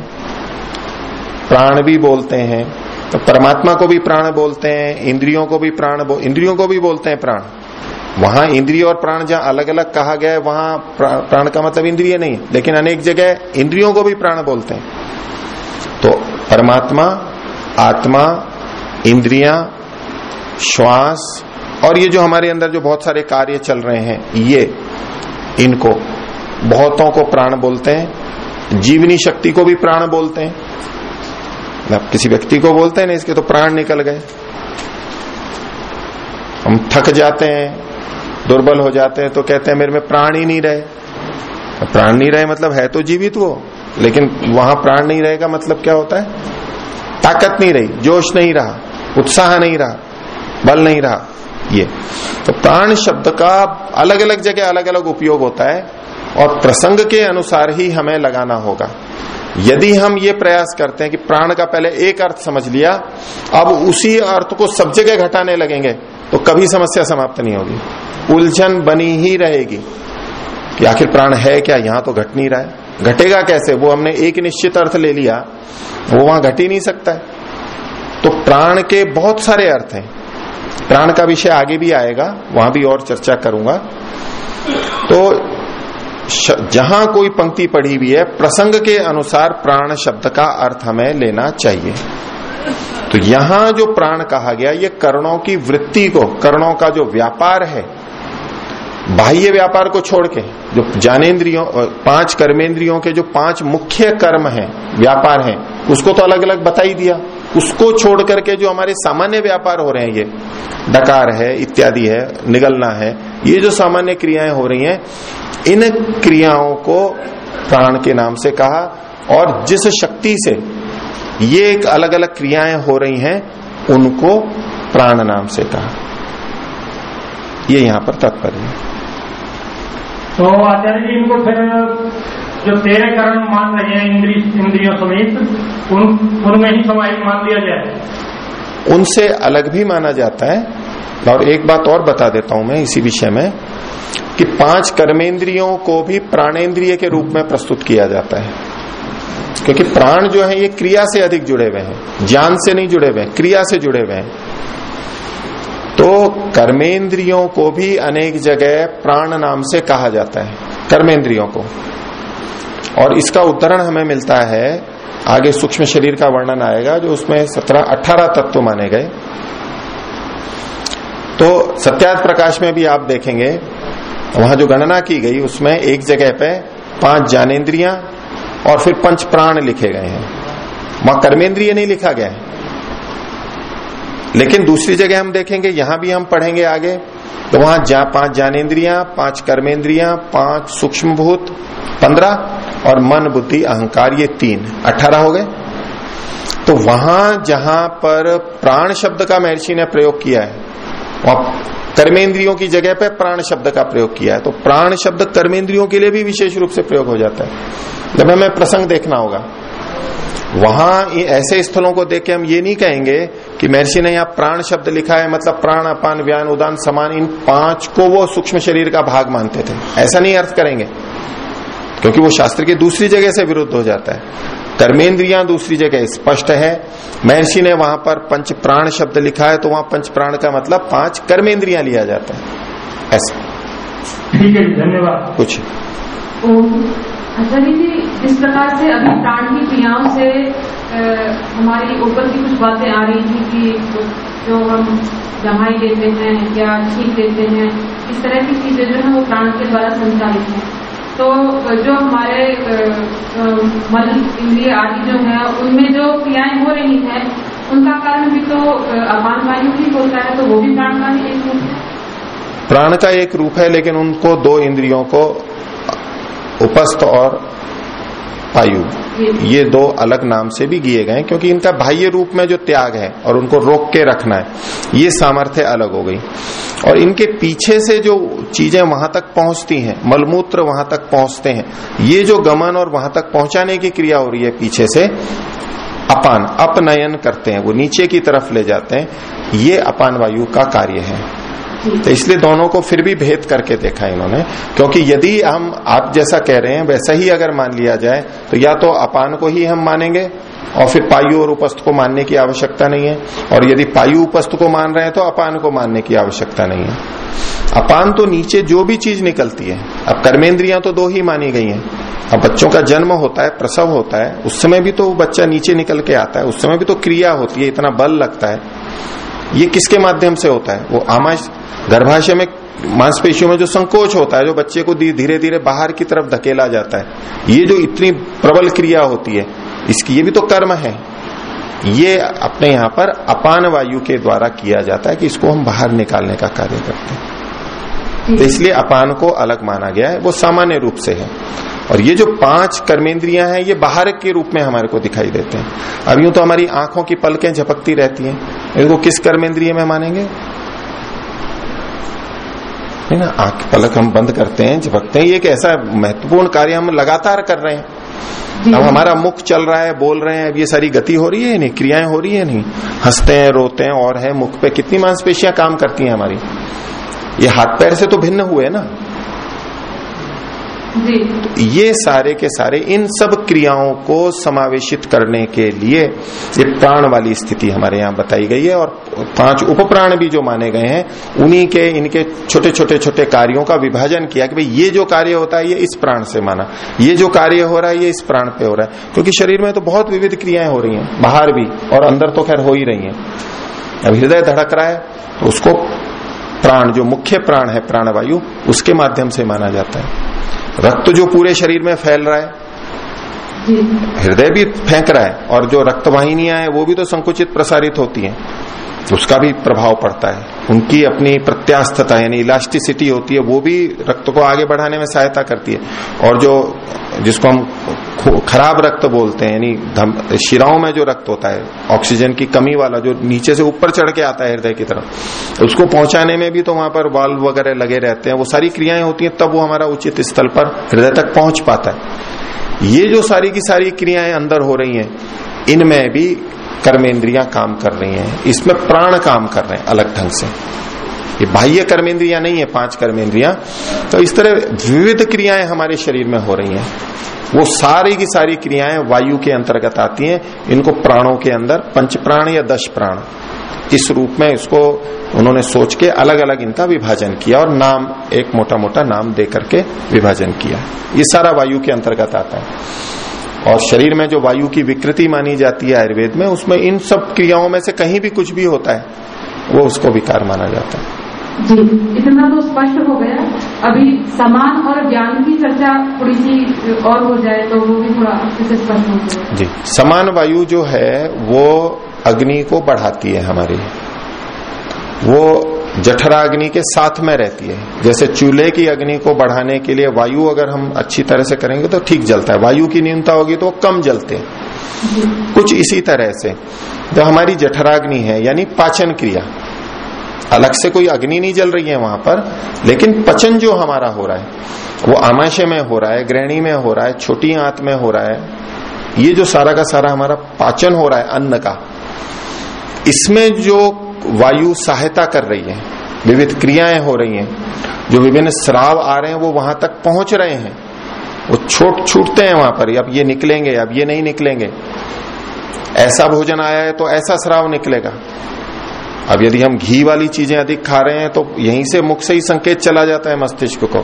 प्राण भी बोलते हैं। तो परमात्मा को भी प्राण बोलते हैं, इंद्रियों को भी प्राण इंद्रियों को भी बोलते हैं प्राण। वहाँ इंद्रिय और प्राण जहाँ अलग अलग कहा गया है, वहाँ प्राण का मतलब इंद्रिय नहीं, लेकिन अनेक जगह इंद्रियों को भी प्राण बोलते हैं। तो परमात्मा, आत्मा, इंद्रिया, श्वास और ये जो हमारे अंदर जो बहुत सारे कार्य चल रहे हैं, ये इनको बहुतों को प्राण बोलते हैं, जीवनी शक्ति को भी प्राण बोलते हैं। आप किसी व्यक्ति को बोलते हैं ना इसके तो प्राण निकल गए। हम थक जाते हैं, दुर्बल हो जाते हैं तो कहते हैं, मेरे में प्राण ही नहीं रहे। प्राण नहीं रहे मतलब है तो जीवित वो, लेकिन वहाँ प्राण नहीं रहेगा मतलब क्या होता है? ताकत नहीं रही, जोश नहीं रहा, उत्साह नहीं रहा, बल नहीं रहा, ये। तो प्राण शब्द का अलग अलग जगह अलग अलग उपयोग होता है। और प्रसंग के अनुसार ही हमें लगाना होगा। यदि हम ये प्रयास करते हैं कि प्राण का पहले एक अर्थ समझ लिया, अब उसी अर्थ को सब जगह घटाने लगेंगे तो कभी समस्या समाप्त नहीं होगी। उलझन बनी ही रहेगी। कि आखिर प्राण है क्या? यहाँ तो घट नहीं रहा है। घटेगा कैसे? वो हमने एक निश्चित अर्थ ले लिया, वो वहाँ घट ही नहीं सकता है। तो प्राण के बहुत सारे अर्थ हैं। प्राण का विषय आगे भी आएगा, वहाँ भी और चर्चा करूँगा। तो जहाँ कोई पंक्ति पढ़ी हुई है, प्रसंग के अनुसार प्राण शब्द का अर्थ हमें लेना चाहिए। तो यहाँ जो प्राण कहा गया, ये कर्णों की वृत्ति को, कर्णों का जो व्यापार है, बाह्य व्यापार को छोड़ के, जो ज्ञानेन्द्रियों पाँच कर्मेंद्रियों के जो पाँच मुख्य कर्म हैं, व्यापार हैं, उसको तो अलग अलग बता ही दिया। उसको छोड़ करके जो हमारे सामान्य व्यापार हो रहे हैं ये, डकार है, इत्यादि है, निगलना है, ये जो सामान्य क्रियाएँ हो रही हैं, इन क्रियाओं को प्राण के नाम से कहा और जिस शक्ति से ये एक अलग अलग क्रियाएँ हो रही हैं, उनको प्राण नाम से कहा। ये यहाँ पर तात्पर्य है। तो आचार्य जी, इनको फिर जो तेरह करण मान रहे हैं इंद्री इंद्रियों समेत, उन उनमें ही समाहित मान लिया जाए। उनसे अलग भी माना जाता है। और एक बात और बता देता हूँ मैं इसी विषय में, कि पाँच कर्मेंद्रियों को भी प्राणेंद्रिय के रूप में प्रस्तुत किया जाता है। क्योंकि प्राण जो है, ये क्रिया से अधिक जुड़े हुए हैं। ज्ञान से नहीं जुड़े हुए हैं, क्रिया से जुड़े हुए हैं। तो कर्मेंद्रियों को भी अनेक जगह प्राण नाम से कहा जाता है। कर्मेंद्रियों को। और इसका उदाहरण हमें मिलता है, आगे सूक्ष्म शरीर का वर्णन आएगा, जो उसमें सत्रह, अठारह तत्व माने गए। तो सत्यार्थ प्रकाश में भी आप देखेंगे, वहाँ जो गणना की गई, उसमें एक जगह पे पाँच ज्ञानेन्द्रिया और फिर पंच प्राण लिखे गए हैं। वहाँ कर्मेंद्रिय नहीं लिखा गया लेकिन दूसरी जगह हम देखेंगे, यहाँ भी हम पढ़ेंगे आगे तो वहाँ जा, पाँच ज्ञानेन्द्रिया पाँच कर्मेंद्रिया पाँच सूक्ष्म भूत पंद्रह और मन बुद्धि अहंकार ये तीन। अठारह हो गए। तो वहाँ जहाँ पर प्राण शब्द का महर्षि ने प्रयोग किया है वहाँ कर्मेंद्रियों की जगह पे प्राण शब्द का प्रयोग किया है तो प्राण शब्द कर्मेंद्रियों के लिए भी विशेष रूप से प्रयोग हो जाता है। जब हमें प्रसंग देखना होगा वहाँ ऐसे स्थलों को देख के हम ये नहीं कहेंगे कि महर्षि ने यहाँ प्राण शब्द लिखा है मतलब प्राण अपान व्यान उदान समान इन पाँच को वो सूक्ष्म शरीर का भाग मानते थे। ऐसा नहीं अर्थ करेंगे क्योंकि वो शास्त्र की दूसरी जगह से विरुद्ध हो जाता है। कर्मेंद्रिया दूसरी जगह स्पष्ट है। महर्षि ने वहाँ पर पंच प्राण शब्द लिखा है तो वहाँ पंच प्राण का मतलब पाँच कर्मेंद्रिया लिया जाता है। ऐसा। ठीक है धन्यवाद। कुछ। आचार्य जी, जिस प्रकार से अभी प्राण की क्रियाओं से हमारी ऊपर की कुछ बातें आ रही थी कि जो हम जमाई देते हैं या छीन देते हैं, इस तरह की चीज़ें जो है वो प्राण के द्वारा संचालित हैं। तो जो हमारे मल इंद्रिय आदि जो है, उनमें जो क्रियाएँ हो रही हैं, उनका कारण भी तो अपान वायु ही होता है तो वो भी प्राण का एक रूप है। प्राण का एक रूप है, लेकिन उनको दो इंद्रियों को उपस्थ और पायु ये दो अलग नाम से भी किए गए क्योंकि इनका बाह्य रूप में जो त्याग है और उनको रोक के रखना है ये सामर्थ्य अलग हो गई। और इनके पीछे से जो चीज़ें वहाँ तक पहुँचती हैं मलमूत्र वहाँ तक पहुँचते हैं ये जो गमन और वहाँ तक पहुँचाने की क्रिया हो रही है पीछे से अपान अपनयन करते हैं वो नीचे की तरफ़ ले जाते हैं ये अपान वायु का कार्य है। तो इसलिए दोनों को फिर भी भेद करके देखा इन्होंने, क्योंकि यदि हम आप जैसा कह रहे हैं, वैसा ही अगर मान लिया जाए तो या तो अपान को ही हम मानेंगे, और फिर पायु और उपस्थ को मानने की आवश्यकता नहीं है, और यदि पायु उपस्थ को मान रहे हैं तो अपान को मानने की आवश्यकता नहीं है। अपान तो नीचे जो भी चीज़ निकलती है, अब कर्मेंद्रियाँ तो दो ही मानी गई हैं। अब बच्चों का जन्म होता है, प्रसव होता है, उस समय भी तो बच्चा नीचे निकल के आता है, उस समय भी तो क्रिया होती है, इतना बल लगता है। ये किसके माध्यम से होता है? वो आमाश गर्भाशय में मांसपेशियों में जो संकोच होता है, जो बच्चे को धीरे धीरे बाहर की तरफ़ धकेला जाता है, ये जो इतनी प्रबल क्रिया होती है, इसकी ये भी तो कर्म है। ये अपने यहाँ पर अपान वायु के द्वारा किया जाता है कि इसको हम बाहर निकालने का कार्य करते हैं। तो इसलिए अपान को अलग माना गया है वो सामान्य रूप से है। और ये जो पाँच कर्मेंद्रियाँ हैं ये बाहर के रूप में हमारे को दिखाई देते हैं। अब यूँ तो हमारी आँखों की पलकें झपकती रहती हैं। इनको किस कर्मेंद्रिय में मानेंगे? है ना आँख पलक हम बंद करते हैं झपकते हैं। ये एक ऐसा महत्वपूर्ण कार्य हम लगातार कर रहे हैं। अब हमारा मुख चल रहा है बोल रहे हैं अब ये सारी गति हो रही है नहीं? क्रियाएँ हो रही है नहीं? हँसते हैं रोते हैं और है मुख पे। कितनी मांसपेशियाँ काम करती हैं हमारी? ये हाथ पैर से तो भिन्न हुए ना? तो ये सारे के सारे इन सब क्रियाओं को समावेशित करने के लिए ये प्राण वाली स्थिति हमारे यहाँ बताई गई है और पाँच उप प्राण भी जो माने गए हैं उन्हीं के इनके छोटे छोटे छोटे कार्यों का विभाजन किया कि भाई ये जो कार्य होता है ये इस प्राण से माना। ये जो कार्य हो रहा है ये इस प्राण पे हो रहा है। क्योंकि शरीर में तो बहुत विविध क्रियाएँ हो रही हैं बाहर भी और अंदर तो खैर हो ही रही है। अब हृदय धड़क रहा है तो उसको प्राण, जो मुख्य प्राण है प्राणवायु, उसके माध्यम से माना जाता है। रक्त जो पूरे शरीर में फैल रहा है हृदय भी फेंक रहा है और जो रक्तवाहिनियाँ हैं, वो भी तो संकुचित प्रसारित होती हैं। उसका भी प्रभाव पड़ता है। उनकी अपनी प्रत्यास्थता, यानी इलास्टिसिटी होती है, वो भी रक्त को आगे बढ़ाने में सहायता करती है। और जो, जिसको हम खराब रक्त बोलते हैं, यानी शिराओं में जो रक्त होता है ऑक्सीजन की कमी वाला, जो नीचे से ऊपर चढ़ के आता है हृदय की तरफ़, उसको पहुँचाने में भी तो वहाँ पर वाल्व वगैरह लगे रहते हैं। वो सारी क्रियाएँ होती हैं, तब वो हमारा उचित स्थल पर हृदय तक पहुँच पाता है। ये जो सारी की सारी क्रियाएँ अंदर हो रही हैं, इनमें भी कर्मेंद्रियाँ काम कर रही हैं। इसमें प्राण काम कर रहे हैं, अलग ढंग से। ये बाह्य कर्मेंद्रियाँ नहीं है, पाँच कर्मेंद्रियाँ। तो इस तरह विविध क्रियाएँ हमारे शरीर में हो रही हैं। वो सारी की सारी क्रियाएँ वायु के अंतर्गत आती हैं। इनको प्राणों के अंदर, पंच प्राण या दश प्राण। इस रूप में इसको उन्होंने सोच के अलग अलग इनका विभाजन किया और नाम एक मोटा मोटा नाम दे करके विभाजन किया। ये सारा वायु के अंतर्गत आता है। और शरीर में जो वायु की विकृति मानी जाती है आयुर्वेद में उसमें इन सब क्रियाओं में से कहीं भी कुछ भी होता है वो उसको विकार माना जाता है। जी इतना तो स्पष्ट हो गया। अभी समान और ज्ञान की चर्चा थोड़ी सी और हो जाए तो वो भी थोड़ा अच्छे से स्पष्ट हो जाए। जी समान वायु जो है वो अग्नि को बढ़ाती है हमारी वो जठराग्नि के साथ में रहती है। जैसे चूल्हे की अग्नि को बढ़ाने के लिए वायु अगर हम अच्छी तरह से करेंगे तो ठीक जलता है। वायु की न्यूनता होगी तो कम जलते हैं। कुछ इसी तरह से जो हमारी जठराग्नि है, यानी पाचन क्रिया। अलग से कोई अग्नि नहीं जल रही है वहाँ पर, लेकिन पचन जो हमारा हो रहा है, वो आमाशय में हो रहा है ग्रहणी में हो रहा है, छोटी आंत में हो रहा है। ये जो सारा का सारा हमारा पाचन हो रहा है, अन्न का। इसमें जो वायु सहायता कर रही है, विविध क्रियाएँ हो रही हैं, जो विभिन्न स्राव आ रहे हैं, वो वहाँ तक पहुँच रहे हैं। वो छोट छूटते हैं वहाँ पर अब ये निकलेंगे, अब ये नहीं निकलेंगे। ऐसा भोजन आया है तो ऐसा स्राव निकलेगा। अब यदि हम घी वाली चीज़ें अधिक खा रहे हैं तो यहीं से मुख से ही संकेत चला जाता है मस्तिष्क को।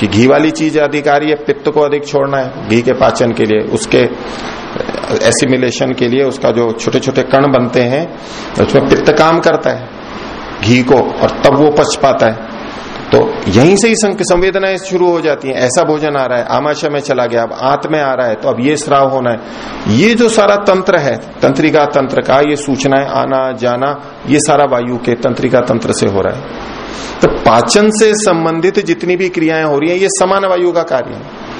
कि घी वाली चीज़ अधिक आ रही है, पित्त को अधिक छोड़ना है। घी के पाचन के लिए, उसके एसिमिलेशन के लिए उसका जो छोटे छोटे कण बनते हैं, उसमें पित्त काम करता है, घी को, और तब वो पच पाता है। तो यहीं से ही संवेदनाएँ शुरू हो जाती हैं। ऐसा भोजन आ रहा है, आमाशय में चला गया, अब आंत में आ रहा है तो अब ये स्राव होना है। ये जो सारा तंत्र है, तंत्रिका तंत्र का, ये सूचनाएँ आना, जाना, ये सारा वायु के तंत्रिका तंत्र से हो रहा है। तो पाचन से संबंधित जितनी भी क्रियाएँ हो रही हैं, ये समान वायु का कार्य है।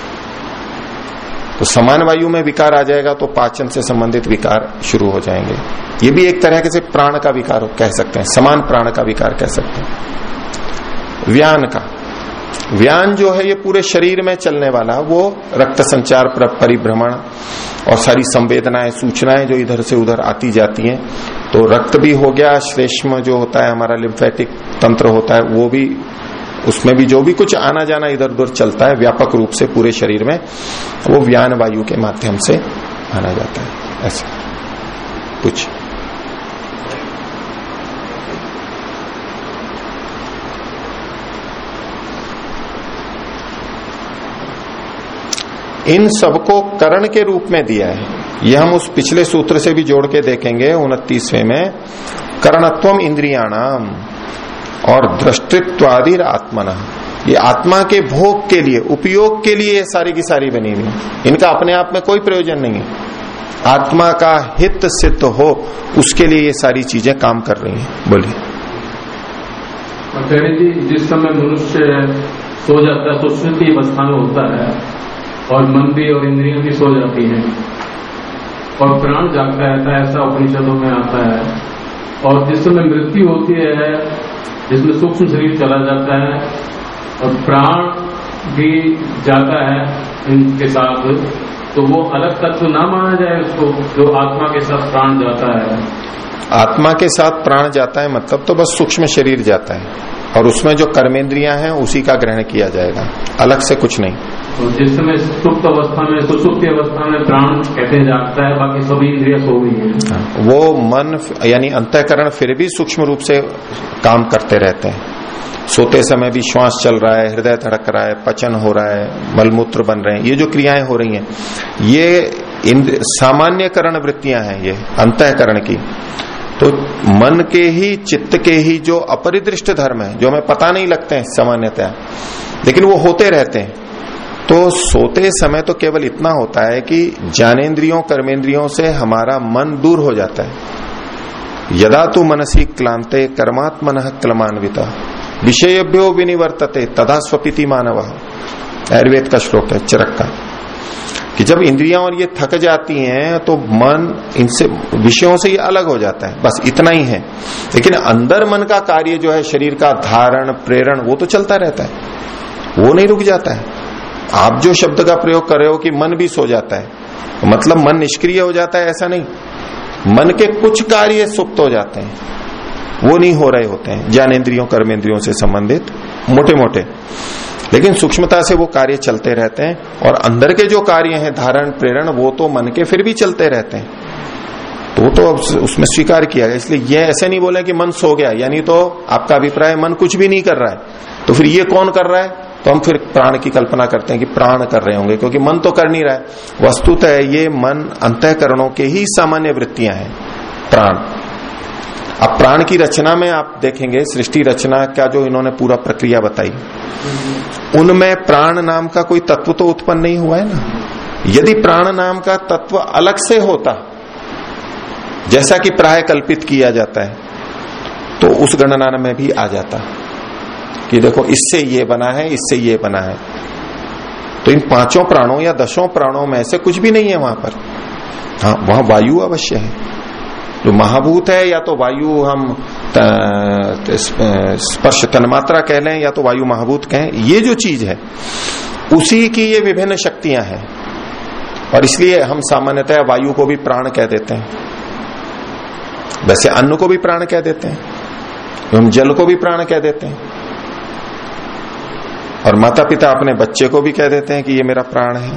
तो समान वायु में विकार आ जाएगा तो पाचन से संबंधित विकार शुरू हो जाएँगे। ये भी एक तरह से प्राण का विकार कह सकते हैं, समान प्राण का विकार कह सकते हैं। व्यान का। व्यान जो है ये पूरे शरीर में चलने वाला, वो रक्त संचार परिभ्रमण और सारी संवेदनाएँ, सूचनाएँ जो इधर से उधर आती जाती हैं तो रक्त भी हो गया, श्लेष्म जो होता है, हमारा लिम्फेटिक तंत्र होता है, वो भी, उसमें भी जो भी कुछ आना जाना इधर उधर चलता है, व्यापक रूप से पूरे शरीर में, वो व्यान वायु के माध्यम से आना जाता है। ऐसा। कुछ। इन सबको करण के रूप में दिया है। यह हम उस पिछले सूत्र से भी जोड़ के देखेंगे, उनतीसवें में करणत्व इंद्रियाणाम और दृष्टित्वादि आत्मना। ये आत्मा के भोग के लिए, उपयोग के लिए ये सारी की सारी बनी हुई इनका अपने आप में कोई प्रयोजन नहीं है। आत्मा का हित सिद्ध हो, उसके लिए ये सारी चीज़ें काम कर रही हैं। बोलिए। जिस समय मनुष्य सो जाता है तो की अवस्था में होता है। और मन भी और इंद्रियाँ भी सो जाती हैं। और प्राण जागता रहता है, ऐसा उपनिषदों में आता है। और जिस समय मृत्यु होती है, जिसमें सूक्ष्म शरीर चला जाता है, और प्राण भी जाता है इनके साथ तो वो अलग तत्व ना माना जाए उसको, जो आत्मा के साथ प्राण जाता है। आत्मा के साथ प्राण जाता है मतलब तो बस सूक्ष्म शरीर जाता है। और उसमें जो कर्मेंद्रियाँ हैं उसी का ग्रहण किया जाएगा। अलग से कुछ नहीं। तो जिस समय सुप्त अवस्था में सुसुप्त अवस्था में प्राण कहते जागता है बाकी सभी इंद्रिया सो गई हैं। वो मन यानी अंतकरण फिर भी सूक्ष्म रूप से काम करते रहते हैं। सोते समय भी श्वास चल रहा है हृदय धड़क रहा है पचन हो रहा है मलमूत्र बन रहे हैं। ये जो क्रियाएँ हो रही हैं ये सामान्यकरण वृत्तियाँ हैं ये अंतकरण की। तो मन के ही, चित्त के ही जो अपरिदृष्ट धर्म है, जो हमें पता नहीं लगते हैं सामान्यतः लेकिन वो होते रहते हैं। तो सोते समय तो केवल इतना होता है कि ज्ञानेन्द्रियों कर्मेंद्रियों से हमारा मन दूर हो जाता है। यदा तु मनसी क्लांते कर्मात्मन क्लमान्विता, विषयभ्यो विनिवर्तते, तदा स्वपिति मानव। आयुर्वेद का श्लोक है, चरक का। कि जब इंद्रियाँ और ये थक जाती हैं तो मन इनसे, विषयों से ये अलग हो जाता है। बस इतना ही है। लेकिन अंदर मन का कार्य जो है, शरीर का धारण, प्रेरण, वो तो चलता रहता है। वो नहीं रुक जाता है। आप जो शब्द का प्रयोग कर रहे हो कि मन भी सो जाता है तो मतलब मन निष्क्रिय हो जाता है, ऐसा नहीं। मन के कुछ कार्य सुप्त हो जाते हैं। वो नहीं हो रहे होते हैं, ज्ञानेन्द्रियों कर्मेंद्रियों से संबंधित मोटे मोटे लेकिन सूक्ष्मता से वो कार्य चलते रहते हैं और अंदर के जो कार्य हैं, धारण, प्रेरण, वो तो मन के फिर भी चलते रहते हैं। तो वो तो अब उसमें स्वीकार किया गया। इसलिए ये ऐसे नहीं बोले कि मन सो गया, यानी तो आपका अभिप्राय मन कुछ भी नहीं कर रहा है। तो फिर ये कौन कर रहा है? तो हम फिर प्राण की कल्पना करते हैं कि प्राण कर रहे होंगे, क्योंकि मन तो कर नहीं रहा है। वस्तुतः ये मन अंतकरणों के ही सामान्य वृत्तियाँ हैं, प्राण। अब प्राण की रचना में आप देखेंगे, सृष्टि रचना का जो इन्होंने पूरा प्रक्रिया बताई। उनमें प्राण नाम का कोई तत्व तो उत्पन्न नहीं हुआ है ना? यदि प्राण नाम का तत्व अलग से होता, जैसा कि प्राय कल्पित किया जाता है तो उस गणना में भी आ जाता कि देखो, इससे ये बना है, इससे ये बना है। तो इन पाँचों प्राणों या दसों प्राणों में से कुछ भी नहीं है वहाँ पर। हाँ वहाँ वायु अवश्य है। जो महाभूत है, या तो वायु हम स्पर्श तन्मात्रा कह लें, या तो वायु महाभूत कहें, ये जो चीज़ है, उसी की ये विभिन्न शक्तियाँ हैं। और इसलिए हम सामान्यतः वायु को भी प्राण कह देते हैं। वैसे अन्न को भी प्राण कह देते हैं हम जल को भी प्राण कह देते हैं। और माता पिता अपने बच्चे को भी कह देते हैं कि ये मेरा प्राण है।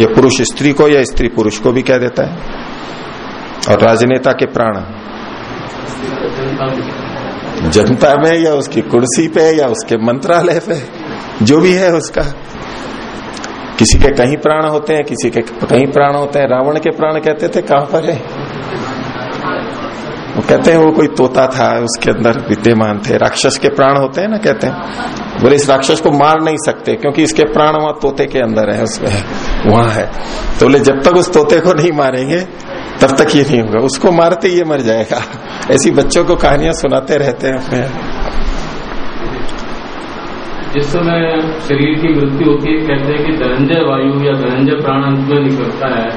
ये पुरुष स्त्री को या स्त्री पुरुष को भी कह देता है। और राजनेता के प्राण। जनता में या उसकी कुर्सी पे या उसके मंत्रालय पे, जो भी है उसका। किसी के कहीं प्राण होते हैं, किसी के कहीं प्राण होते हैं। रावण के प्राण कहते थे, कहाँ पर है? वो कहते हैं, वो कोई तोता था, उसके अंदर विद्यमान थे। राक्षस के प्राण होते हैं ना, कहते हैं। बोले, इस राक्षस को मार नहीं सकते, क्योंकि इसके प्राण वहाँ तोते के अंदर है, उसमें वहाँ है। तो बोले, जब तक उस तोते को नहीं मारेंगे तब तक ये नहीं होगा। उसको मारते ये मर जाएगा। ऐसी बच्चों को कहानियाँ सुनाते रहते हैं अपने। जिस समय शरीर की मृत्यु होती है कहते हैं कि धनंजय वायु या धनंजय प्राण अंत में निकलता है।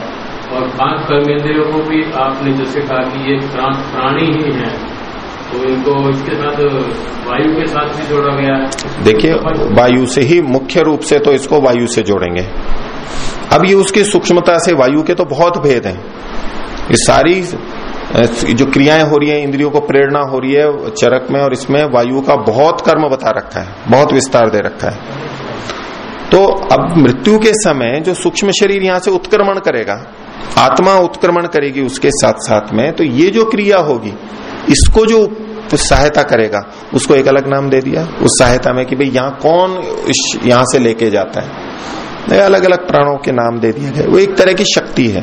और पाँच कर्मेंद्रियों को भी आपने जैसे कहा कि ये प्राणी ही है। तो इनको इसके साथ वायु के साथ भी जोड़ा गया देखिए वायु से ही मुख्य रूप से तो इसको वायु से जोड़ेंगे। अब ये उसकी सूक्ष्मता से वायु के तो बहुत भेद हैं। ये सारी जो क्रियाएँ हो रही है, इंद्रियों को प्रेरणा हो रही है, चरक में और इसमें वायु का बहुत कर्म बता रखा है, बहुत विस्तार दे रखा है। तो अब मृत्यु के समय जो सूक्ष्म शरीर यहाँ से उत्क्रमण करेगा, आत्मा उत्क्रमण करेगी उसके साथ साथ में तो ये जो क्रिया होगी, इसको जो सहायता करेगा, उसको एक अलग नाम दे दिया, उस सहायता में कि भाई यहाँ कौन यहाँ से लेके जाता है। अलग अलग प्राणों के नाम दे दिए गए। वो एक तरह की शक्ति है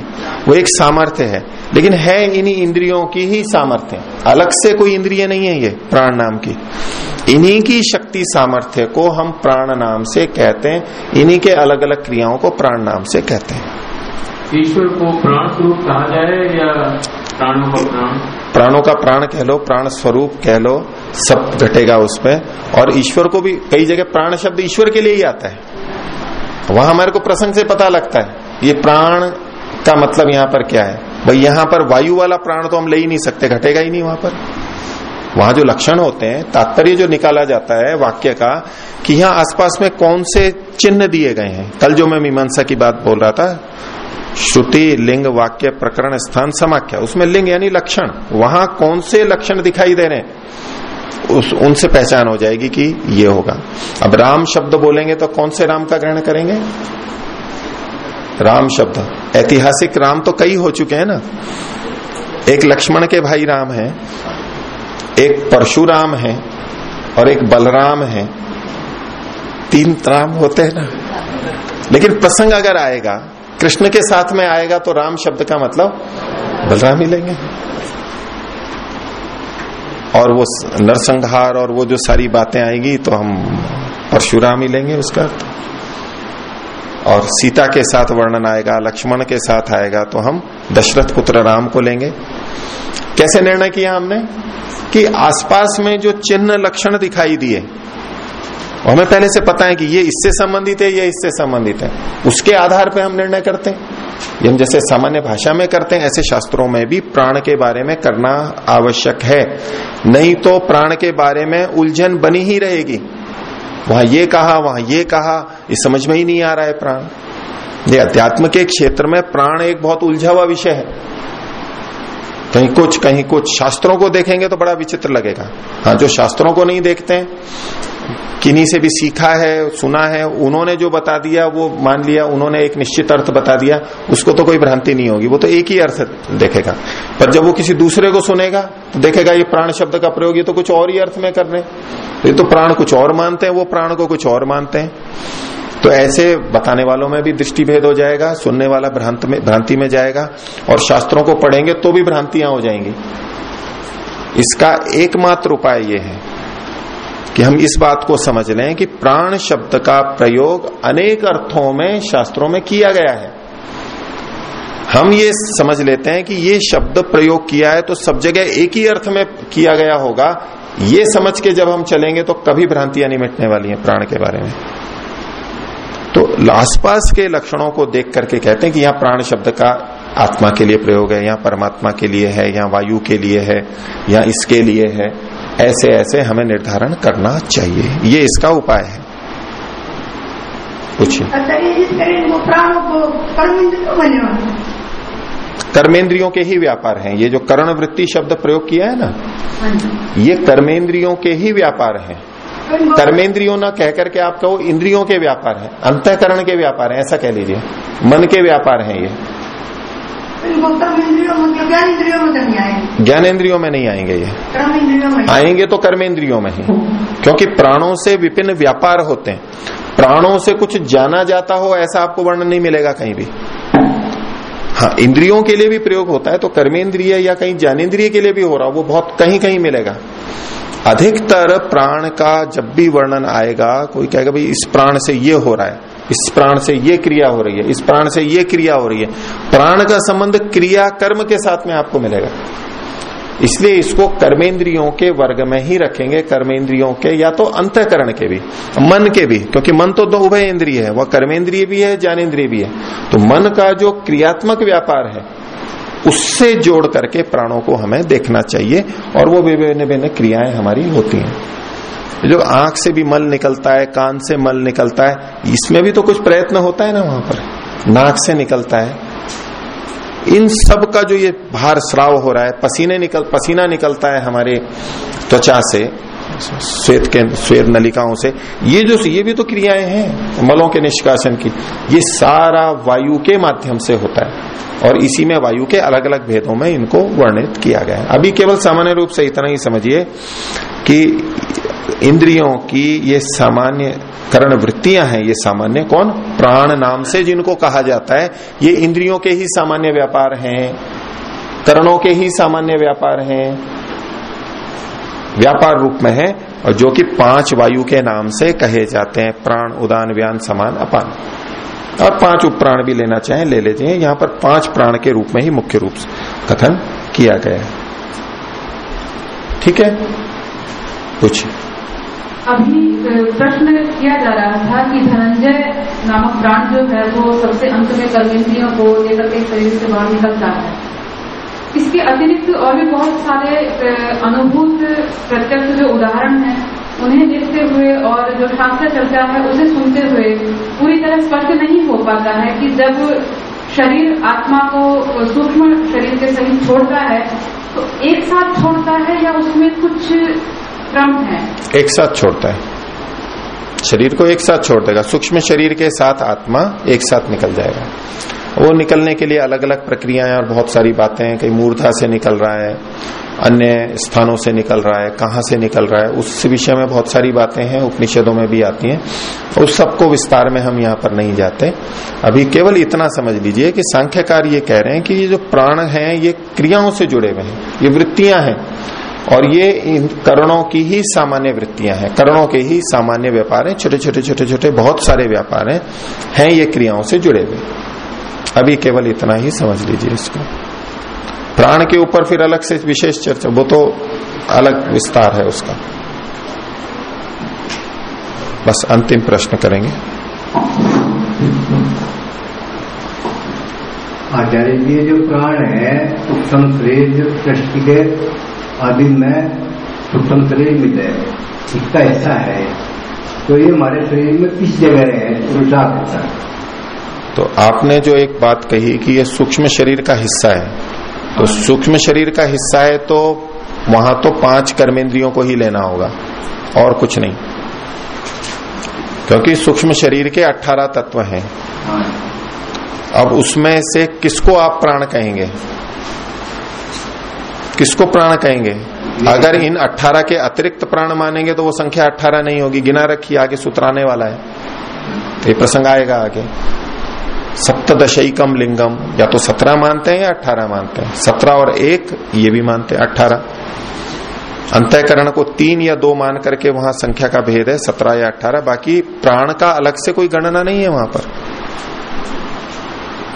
वो एक सामर्थ्य है लेकिन है इन्हीं इंद्रियों की ही सामर्थ्य। अलग से कोई इंद्रिय नहीं है ये प्राण नाम की। इन्हीं की शक्ति सामर्थ्य को हम प्राण नाम से कहते हैं इन्हीं के अलग अलग क्रियाओं को प्राण नाम से कहते हैं। ईश्वर को प्राण स्वरूप कहा जाए या प्राणों का प्राण? प्राणों का प्राण कह लो प्राण स्वरूप कह लो सब घटेगा उसमें। और ईश्वर को भी कई जगह प्राण शब्द ईश्वर के लिए ही आता है। वहाँ हमारे को प्रसंग से पता लगता है, ये प्राण का मतलब यहाँ पर क्या है? भाई, यहाँ पर वायु वाला प्राण तो हम ले ही नहीं सकते, घटेगा ही नहीं वहाँ पर। वहाँ जो लक्षण होते हैं, तात्पर्य जो निकाला जाता है वाक्य का, कि यहाँ आसपास में कौन से चिन्ह दिए गए हैं। कल जो मैं मीमांसा की बात बोल रहा था, श्रुति, लिंग, वाक्य, प्रकरण, स्थान, समाख्या, उसमें लिंग यानी लक्षण। वहाँ कौन से लक्षण दिखाई दे रहे हैं? उस, उनसे पहचान हो जाएगी कि ये होगा। अब राम शब्द बोलेंगे तो कौन से राम का ग्रहण करेंगे? राम शब्द। ऐतिहासिक राम तो कई हो चुके हैं ना। एक लक्ष्मण के भाई राम है, एक परशुराम है, और एक बलराम है। तीन राम होते हैं ना। लेकिन प्रसंग अगर आएगा, कृष्ण के साथ में आएगा तो राम शब्द का मतलब बलराम ही लेंगे। और वो नरसंहार और वो जो सारी बातें आएगी तो हम परशुराम ही लेंगे उसका और सीता के साथ वर्णन आएगा, लक्ष्मण के साथ आएगा तो हम दशरथ पुत्र राम को लेंगे। कैसे निर्णय किया हमने? कि आसपास में जो चिन्ह लक्षण दिखाई दिए हमें पहले से पता है कि ये इससे संबंधित है, ये इससे संबंधित है। उसके आधार पर हम निर्णय करते हैं। ये हम जैसे सामान्य भाषा में करते हैं, ऐसे शास्त्रों में भी प्राण के बारे में करना आवश्यक है। नहीं तो प्राण के बारे में उलझन बनी ही रहेगी। वहाँ ये कहा, वहाँ ये कहा, ये समझ में ही नहीं आ रहा है प्राण। ये अध्यात्म के क्षेत्र में प्राण एक बहुत उलझा हुआ विषय है। कहीं कुछ कहीं कुछ। शास्त्रों को देखेंगे तो बड़ा विचित्र लगेगा। हाँ जो शास्त्रों को नहीं देखते, किन्हीं से भी सीखा है, सुना है, उन्होंने जो बता दिया, वो मान लिया, उन्होंने एक निश्चित अर्थ बता दिया, उसको तो कोई भ्रांति नहीं होगी। वो तो एक ही अर्थ देखेगा। पर जब वो किसी दूसरे को सुनेगा तो देखेगा ये प्राण शब्द का प्रयोग, ये तो कुछ और ही अर्थ में कर रहे ये तो प्राण कुछ और मानते हैं, वो प्राण को कुछ और मानते हैं। तो ऐसे बताने वालों में भी दृष्टि भेद हो जाएगा, सुनने वाला भ्रांत में, भ्रांति में जाएगा, और शास्त्रों को पढ़ेंगे तो भी भ्रांतियाँ हो जाएँगी। इसका एकमात्र उपाय ये है कि हम इस बात को समझ लें कि प्राण शब्द का प्रयोग अनेक अर्थों में, शास्त्रों में किया गया है। हम ये समझ लेते हैं कि ये शब्द प्रयोग किया है तो सब जगह एक ही अर्थ में किया गया होगा। ये समझ के जब हम चलेंगे तो कभी भ्रांतियाँ नहीं मिटने वाली हैं प्राण के बारे में। तो आसपास के लक्षणों को देख करके कहते हैं कि यहाँ प्राण शब्द का आत्मा के लिए प्रयोग है यहाँ परमात्मा के लिए है यहाँ वायु के लिए है या इसके लिए है। ऐसे ऐसे हमें निर्धारण करना चाहिए। ये इसका उपाय है। पूछिए। कर्मेंद्रियों के ही व्यापार हैं। ये जो कर्ण वृत्ति शब्द प्रयोग किया है ना ये कर्मेंद्रियों के ही व्यापार हैं। कर्मेंद्रियों ना कह करके आप कहो इंद्रियों के व्यापार है अंतकरण के व्यापार है ऐसा कह लीजिए। मन के व्यापार है ये। ज्ञानेन्द्रियों में नहीं आएँगे। ये। आएँगे तो कर्मेंद्रियों में ही। क्योंकि प्राणों से विभिन्न व्यापार होते हैं। प्राणों से कुछ जाना जाता हो ऐसा आपको वर्णन नहीं मिलेगा कहीं भी। हाँ इंद्रियों के लिए भी प्रयोग होता है तो कर्मेंद्रिय या कहीं ज्ञानेन्द्रिय के लिए भी हो रहा हो वो बहुत कहीं कहीं मिलेगा। अधिकतर प्राण का जब भी वर्णन आएगा, कोई कहेगा, भाई, इस प्राण से ये हो रहा है, इस प्राण से ये क्रिया हो रही है, इस प्राण से ये क्रिया हो रही है। प्राण का संबंध क्रिया कर्म के साथ में आपको मिलेगा। इसलिए इसको कर्मेंद्रियों के वर्ग में ही रखेंगे, कर्मेंद्रियों के या तो अंतकरण के भी, मन के भी, क्योंकि मन तो दो उभय इंद्रिय है, वह कर्मेंद्रिय भी है ज्ञानेन्द्रिय भी है। तो मन का जो क्रियात्मक व्यापार है उससे जोड़ करके प्राणों को हमें देखना चाहिए और वो विभिन्न विभिन्न क्रियाएँ हमारी होती हैं। जो आँख से भी मल निकलता है, कान से मल निकलता है, इसमें भी तो कुछ प्रयत्न होता है ना वहाँ पर? नाक से निकलता है। इन सब का जो ये भार श्राव हो रहा है, पसीने निकल, पसीना निकलता है हमारे त्वचा से श्वेत के श्वेत नलिकाओं से। ये जो ये भी तो क्रियाएँ हैं, मलों के निष्कासन की। ये सारा वायु के माध्यम से होता है। और इसी में वायु के अलग अलग भेदों में इनको वर्णित किया गया है। अभी केवल सामान्य रूप से इतना ही समझिए कि इंद्रियों की ये सामान्य करण वृत्तियाँ हैं। ये सामान्य कौन? प्राण नाम से जिनको कहा जाता है। ये इंद्रियों के ही सामान्य व्यापार हैं। करणों के ही सामान्य व्यापार हैं। व्यापार रूप में है और जो कि पाँच वायु के नाम से कहे जाते हैं, प्राण, उदान, व्यान, समान, अपान। और पाँच उपप्राण भी लेना चाहें, ले लेते हैं यहाँ पर पाँच प्राण के रूप में ही मुख्य रूप से कथन किया गया है। ठीक है? पूछिए। अभी प्रश्न किया जा रहा था कि धनंजय नामक प्राण जो है, वो सबसे अंत में कर्मेंद्रियों को लेकर के शरीर से बाहर निकलता है। इसके अतिरिक्त और भी बहुत सारे अनुभूत, प्रत्यक्ष जो उदाहरण हैं, उन्हें देखते हुए और जो शास्त्र चर्चा है, उसे सुनते हुए पूरी तरह स्पष्ट नहीं हो पाता है कि जब शरीर आत्मा को सूक्ष्म शरीर के सहित छोड़ता है तो एक साथ छोड़ता है या उसमें कुछ क्रम है? एक साथ छोड़ता है। शरीर को एक साथ छोड़ देगा। सूक्ष्म शरीर के साथ आत्मा एक साथ निकल जाएगा। वो निकलने के लिए अलग अलग प्रक्रियाएँ और बहुत सारी बातें हैं। कहीं मूर्धा से निकल रहा है, अन्य स्थानों से निकल रहा है, कहाँ से निकल रहा है, उस विषय में बहुत सारी बातें हैं, उपनिषदों में भी आती हैं। उस सबको विस्तार में हम यहाँ पर नहीं जाते। अभी केवल इतना समझ लीजिए कि सांख्यकार ये कह रहे हैं कि ये जो प्राण है, ये क्रियाओं से जुड़े हुए हैं, ये वृत्तियाँ हैं। और ये इन करणों की ही सामान्य वृत्तियाँ हैं। करणों के ही सामान्य व्यापार हैं। छोटे छोटे छोटे छोटे बहुत सारे व्यापार हैं। हैं ये क्रियाओं से जुड़े हुए। अभी केवल इतना ही समझ लीजिए इसको। प्राण के ऊपर फिर अलग से विशेष चर्चा, वो तो अलग विस्तार है उसका। बस अंतिम प्रश्न करेंगे। आचार्य जी जो प्राण है शरीर जो सृष्टि के आदि में सूक्ष्म शरीर मिले इसका हिस्सा है। तो ये हमारे शरीर में किस जगह है? तो आपने जो एक बात कही कि ये सूक्ष्म शरीर का हिस्सा है तो सूक्ष्म शरीर का हिस्सा है तो वहाँ तो पाँच कर्मेंद्रियों को ही लेना होगा और कुछ नहीं। क्योंकि सूक्ष्म शरीर के अठारह तत्व हैं। अब उसमें से किसको आप प्राण कहेंगे? किसको प्राण कहेंगे? अगर इन 18 के अतिरिक्त प्राण मानेंगे तो वो संख्या 18 नहीं होगी गिना रखिए आगे सुतराने वाला है। तो ये प्रसंग आएगा आगे। सप्तशईकम लिंगम या तो सत्रह मानते हैं या अठारह मानते हैं। सत्रह और एक, ये भी मानते हैं, अठारह। अंतःकरण को तीन या दो मान करके वहाँ संख्या का भेद है, सत्रह या अठारह। बाकी प्राण का अलग से कोई गणना नहीं है वहाँ पर।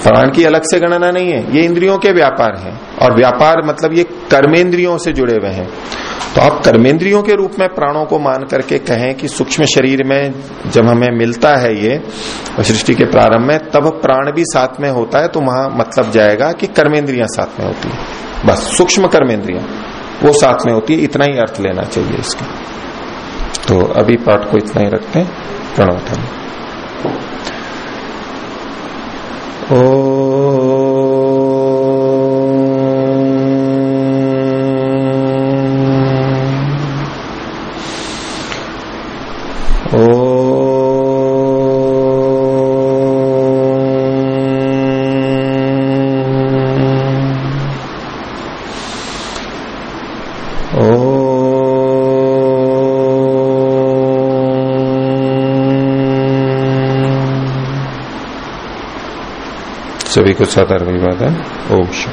प्राण की अलग से गणना नहीं है। ये इंद्रियों के व्यापार हैं। और व्यापार मतलब ये कर्मेंद्रियों से जुड़े हुए हैं। तो आप कर्मेंद्रियों के रूप में प्राणों को मान करके कहें कि सूक्ष्म शरीर में जब हमें मिलता है ये, सृष्टि के प्रारंभ में, तब प्राण भी साथ में होता है तो वहाँ मतलब जाएगा कि कर्मेंद्रियाँ साथ में होती है। बस, सूक्ष्म कर्मेंद्रियाँ, वो साथ में होती है। इतना ही अर्थ लेना चाहिए इसका। तो अभी पाठ को इतना ही रखते हैं। प्रणव ओ იქო სატარგებადა ომში.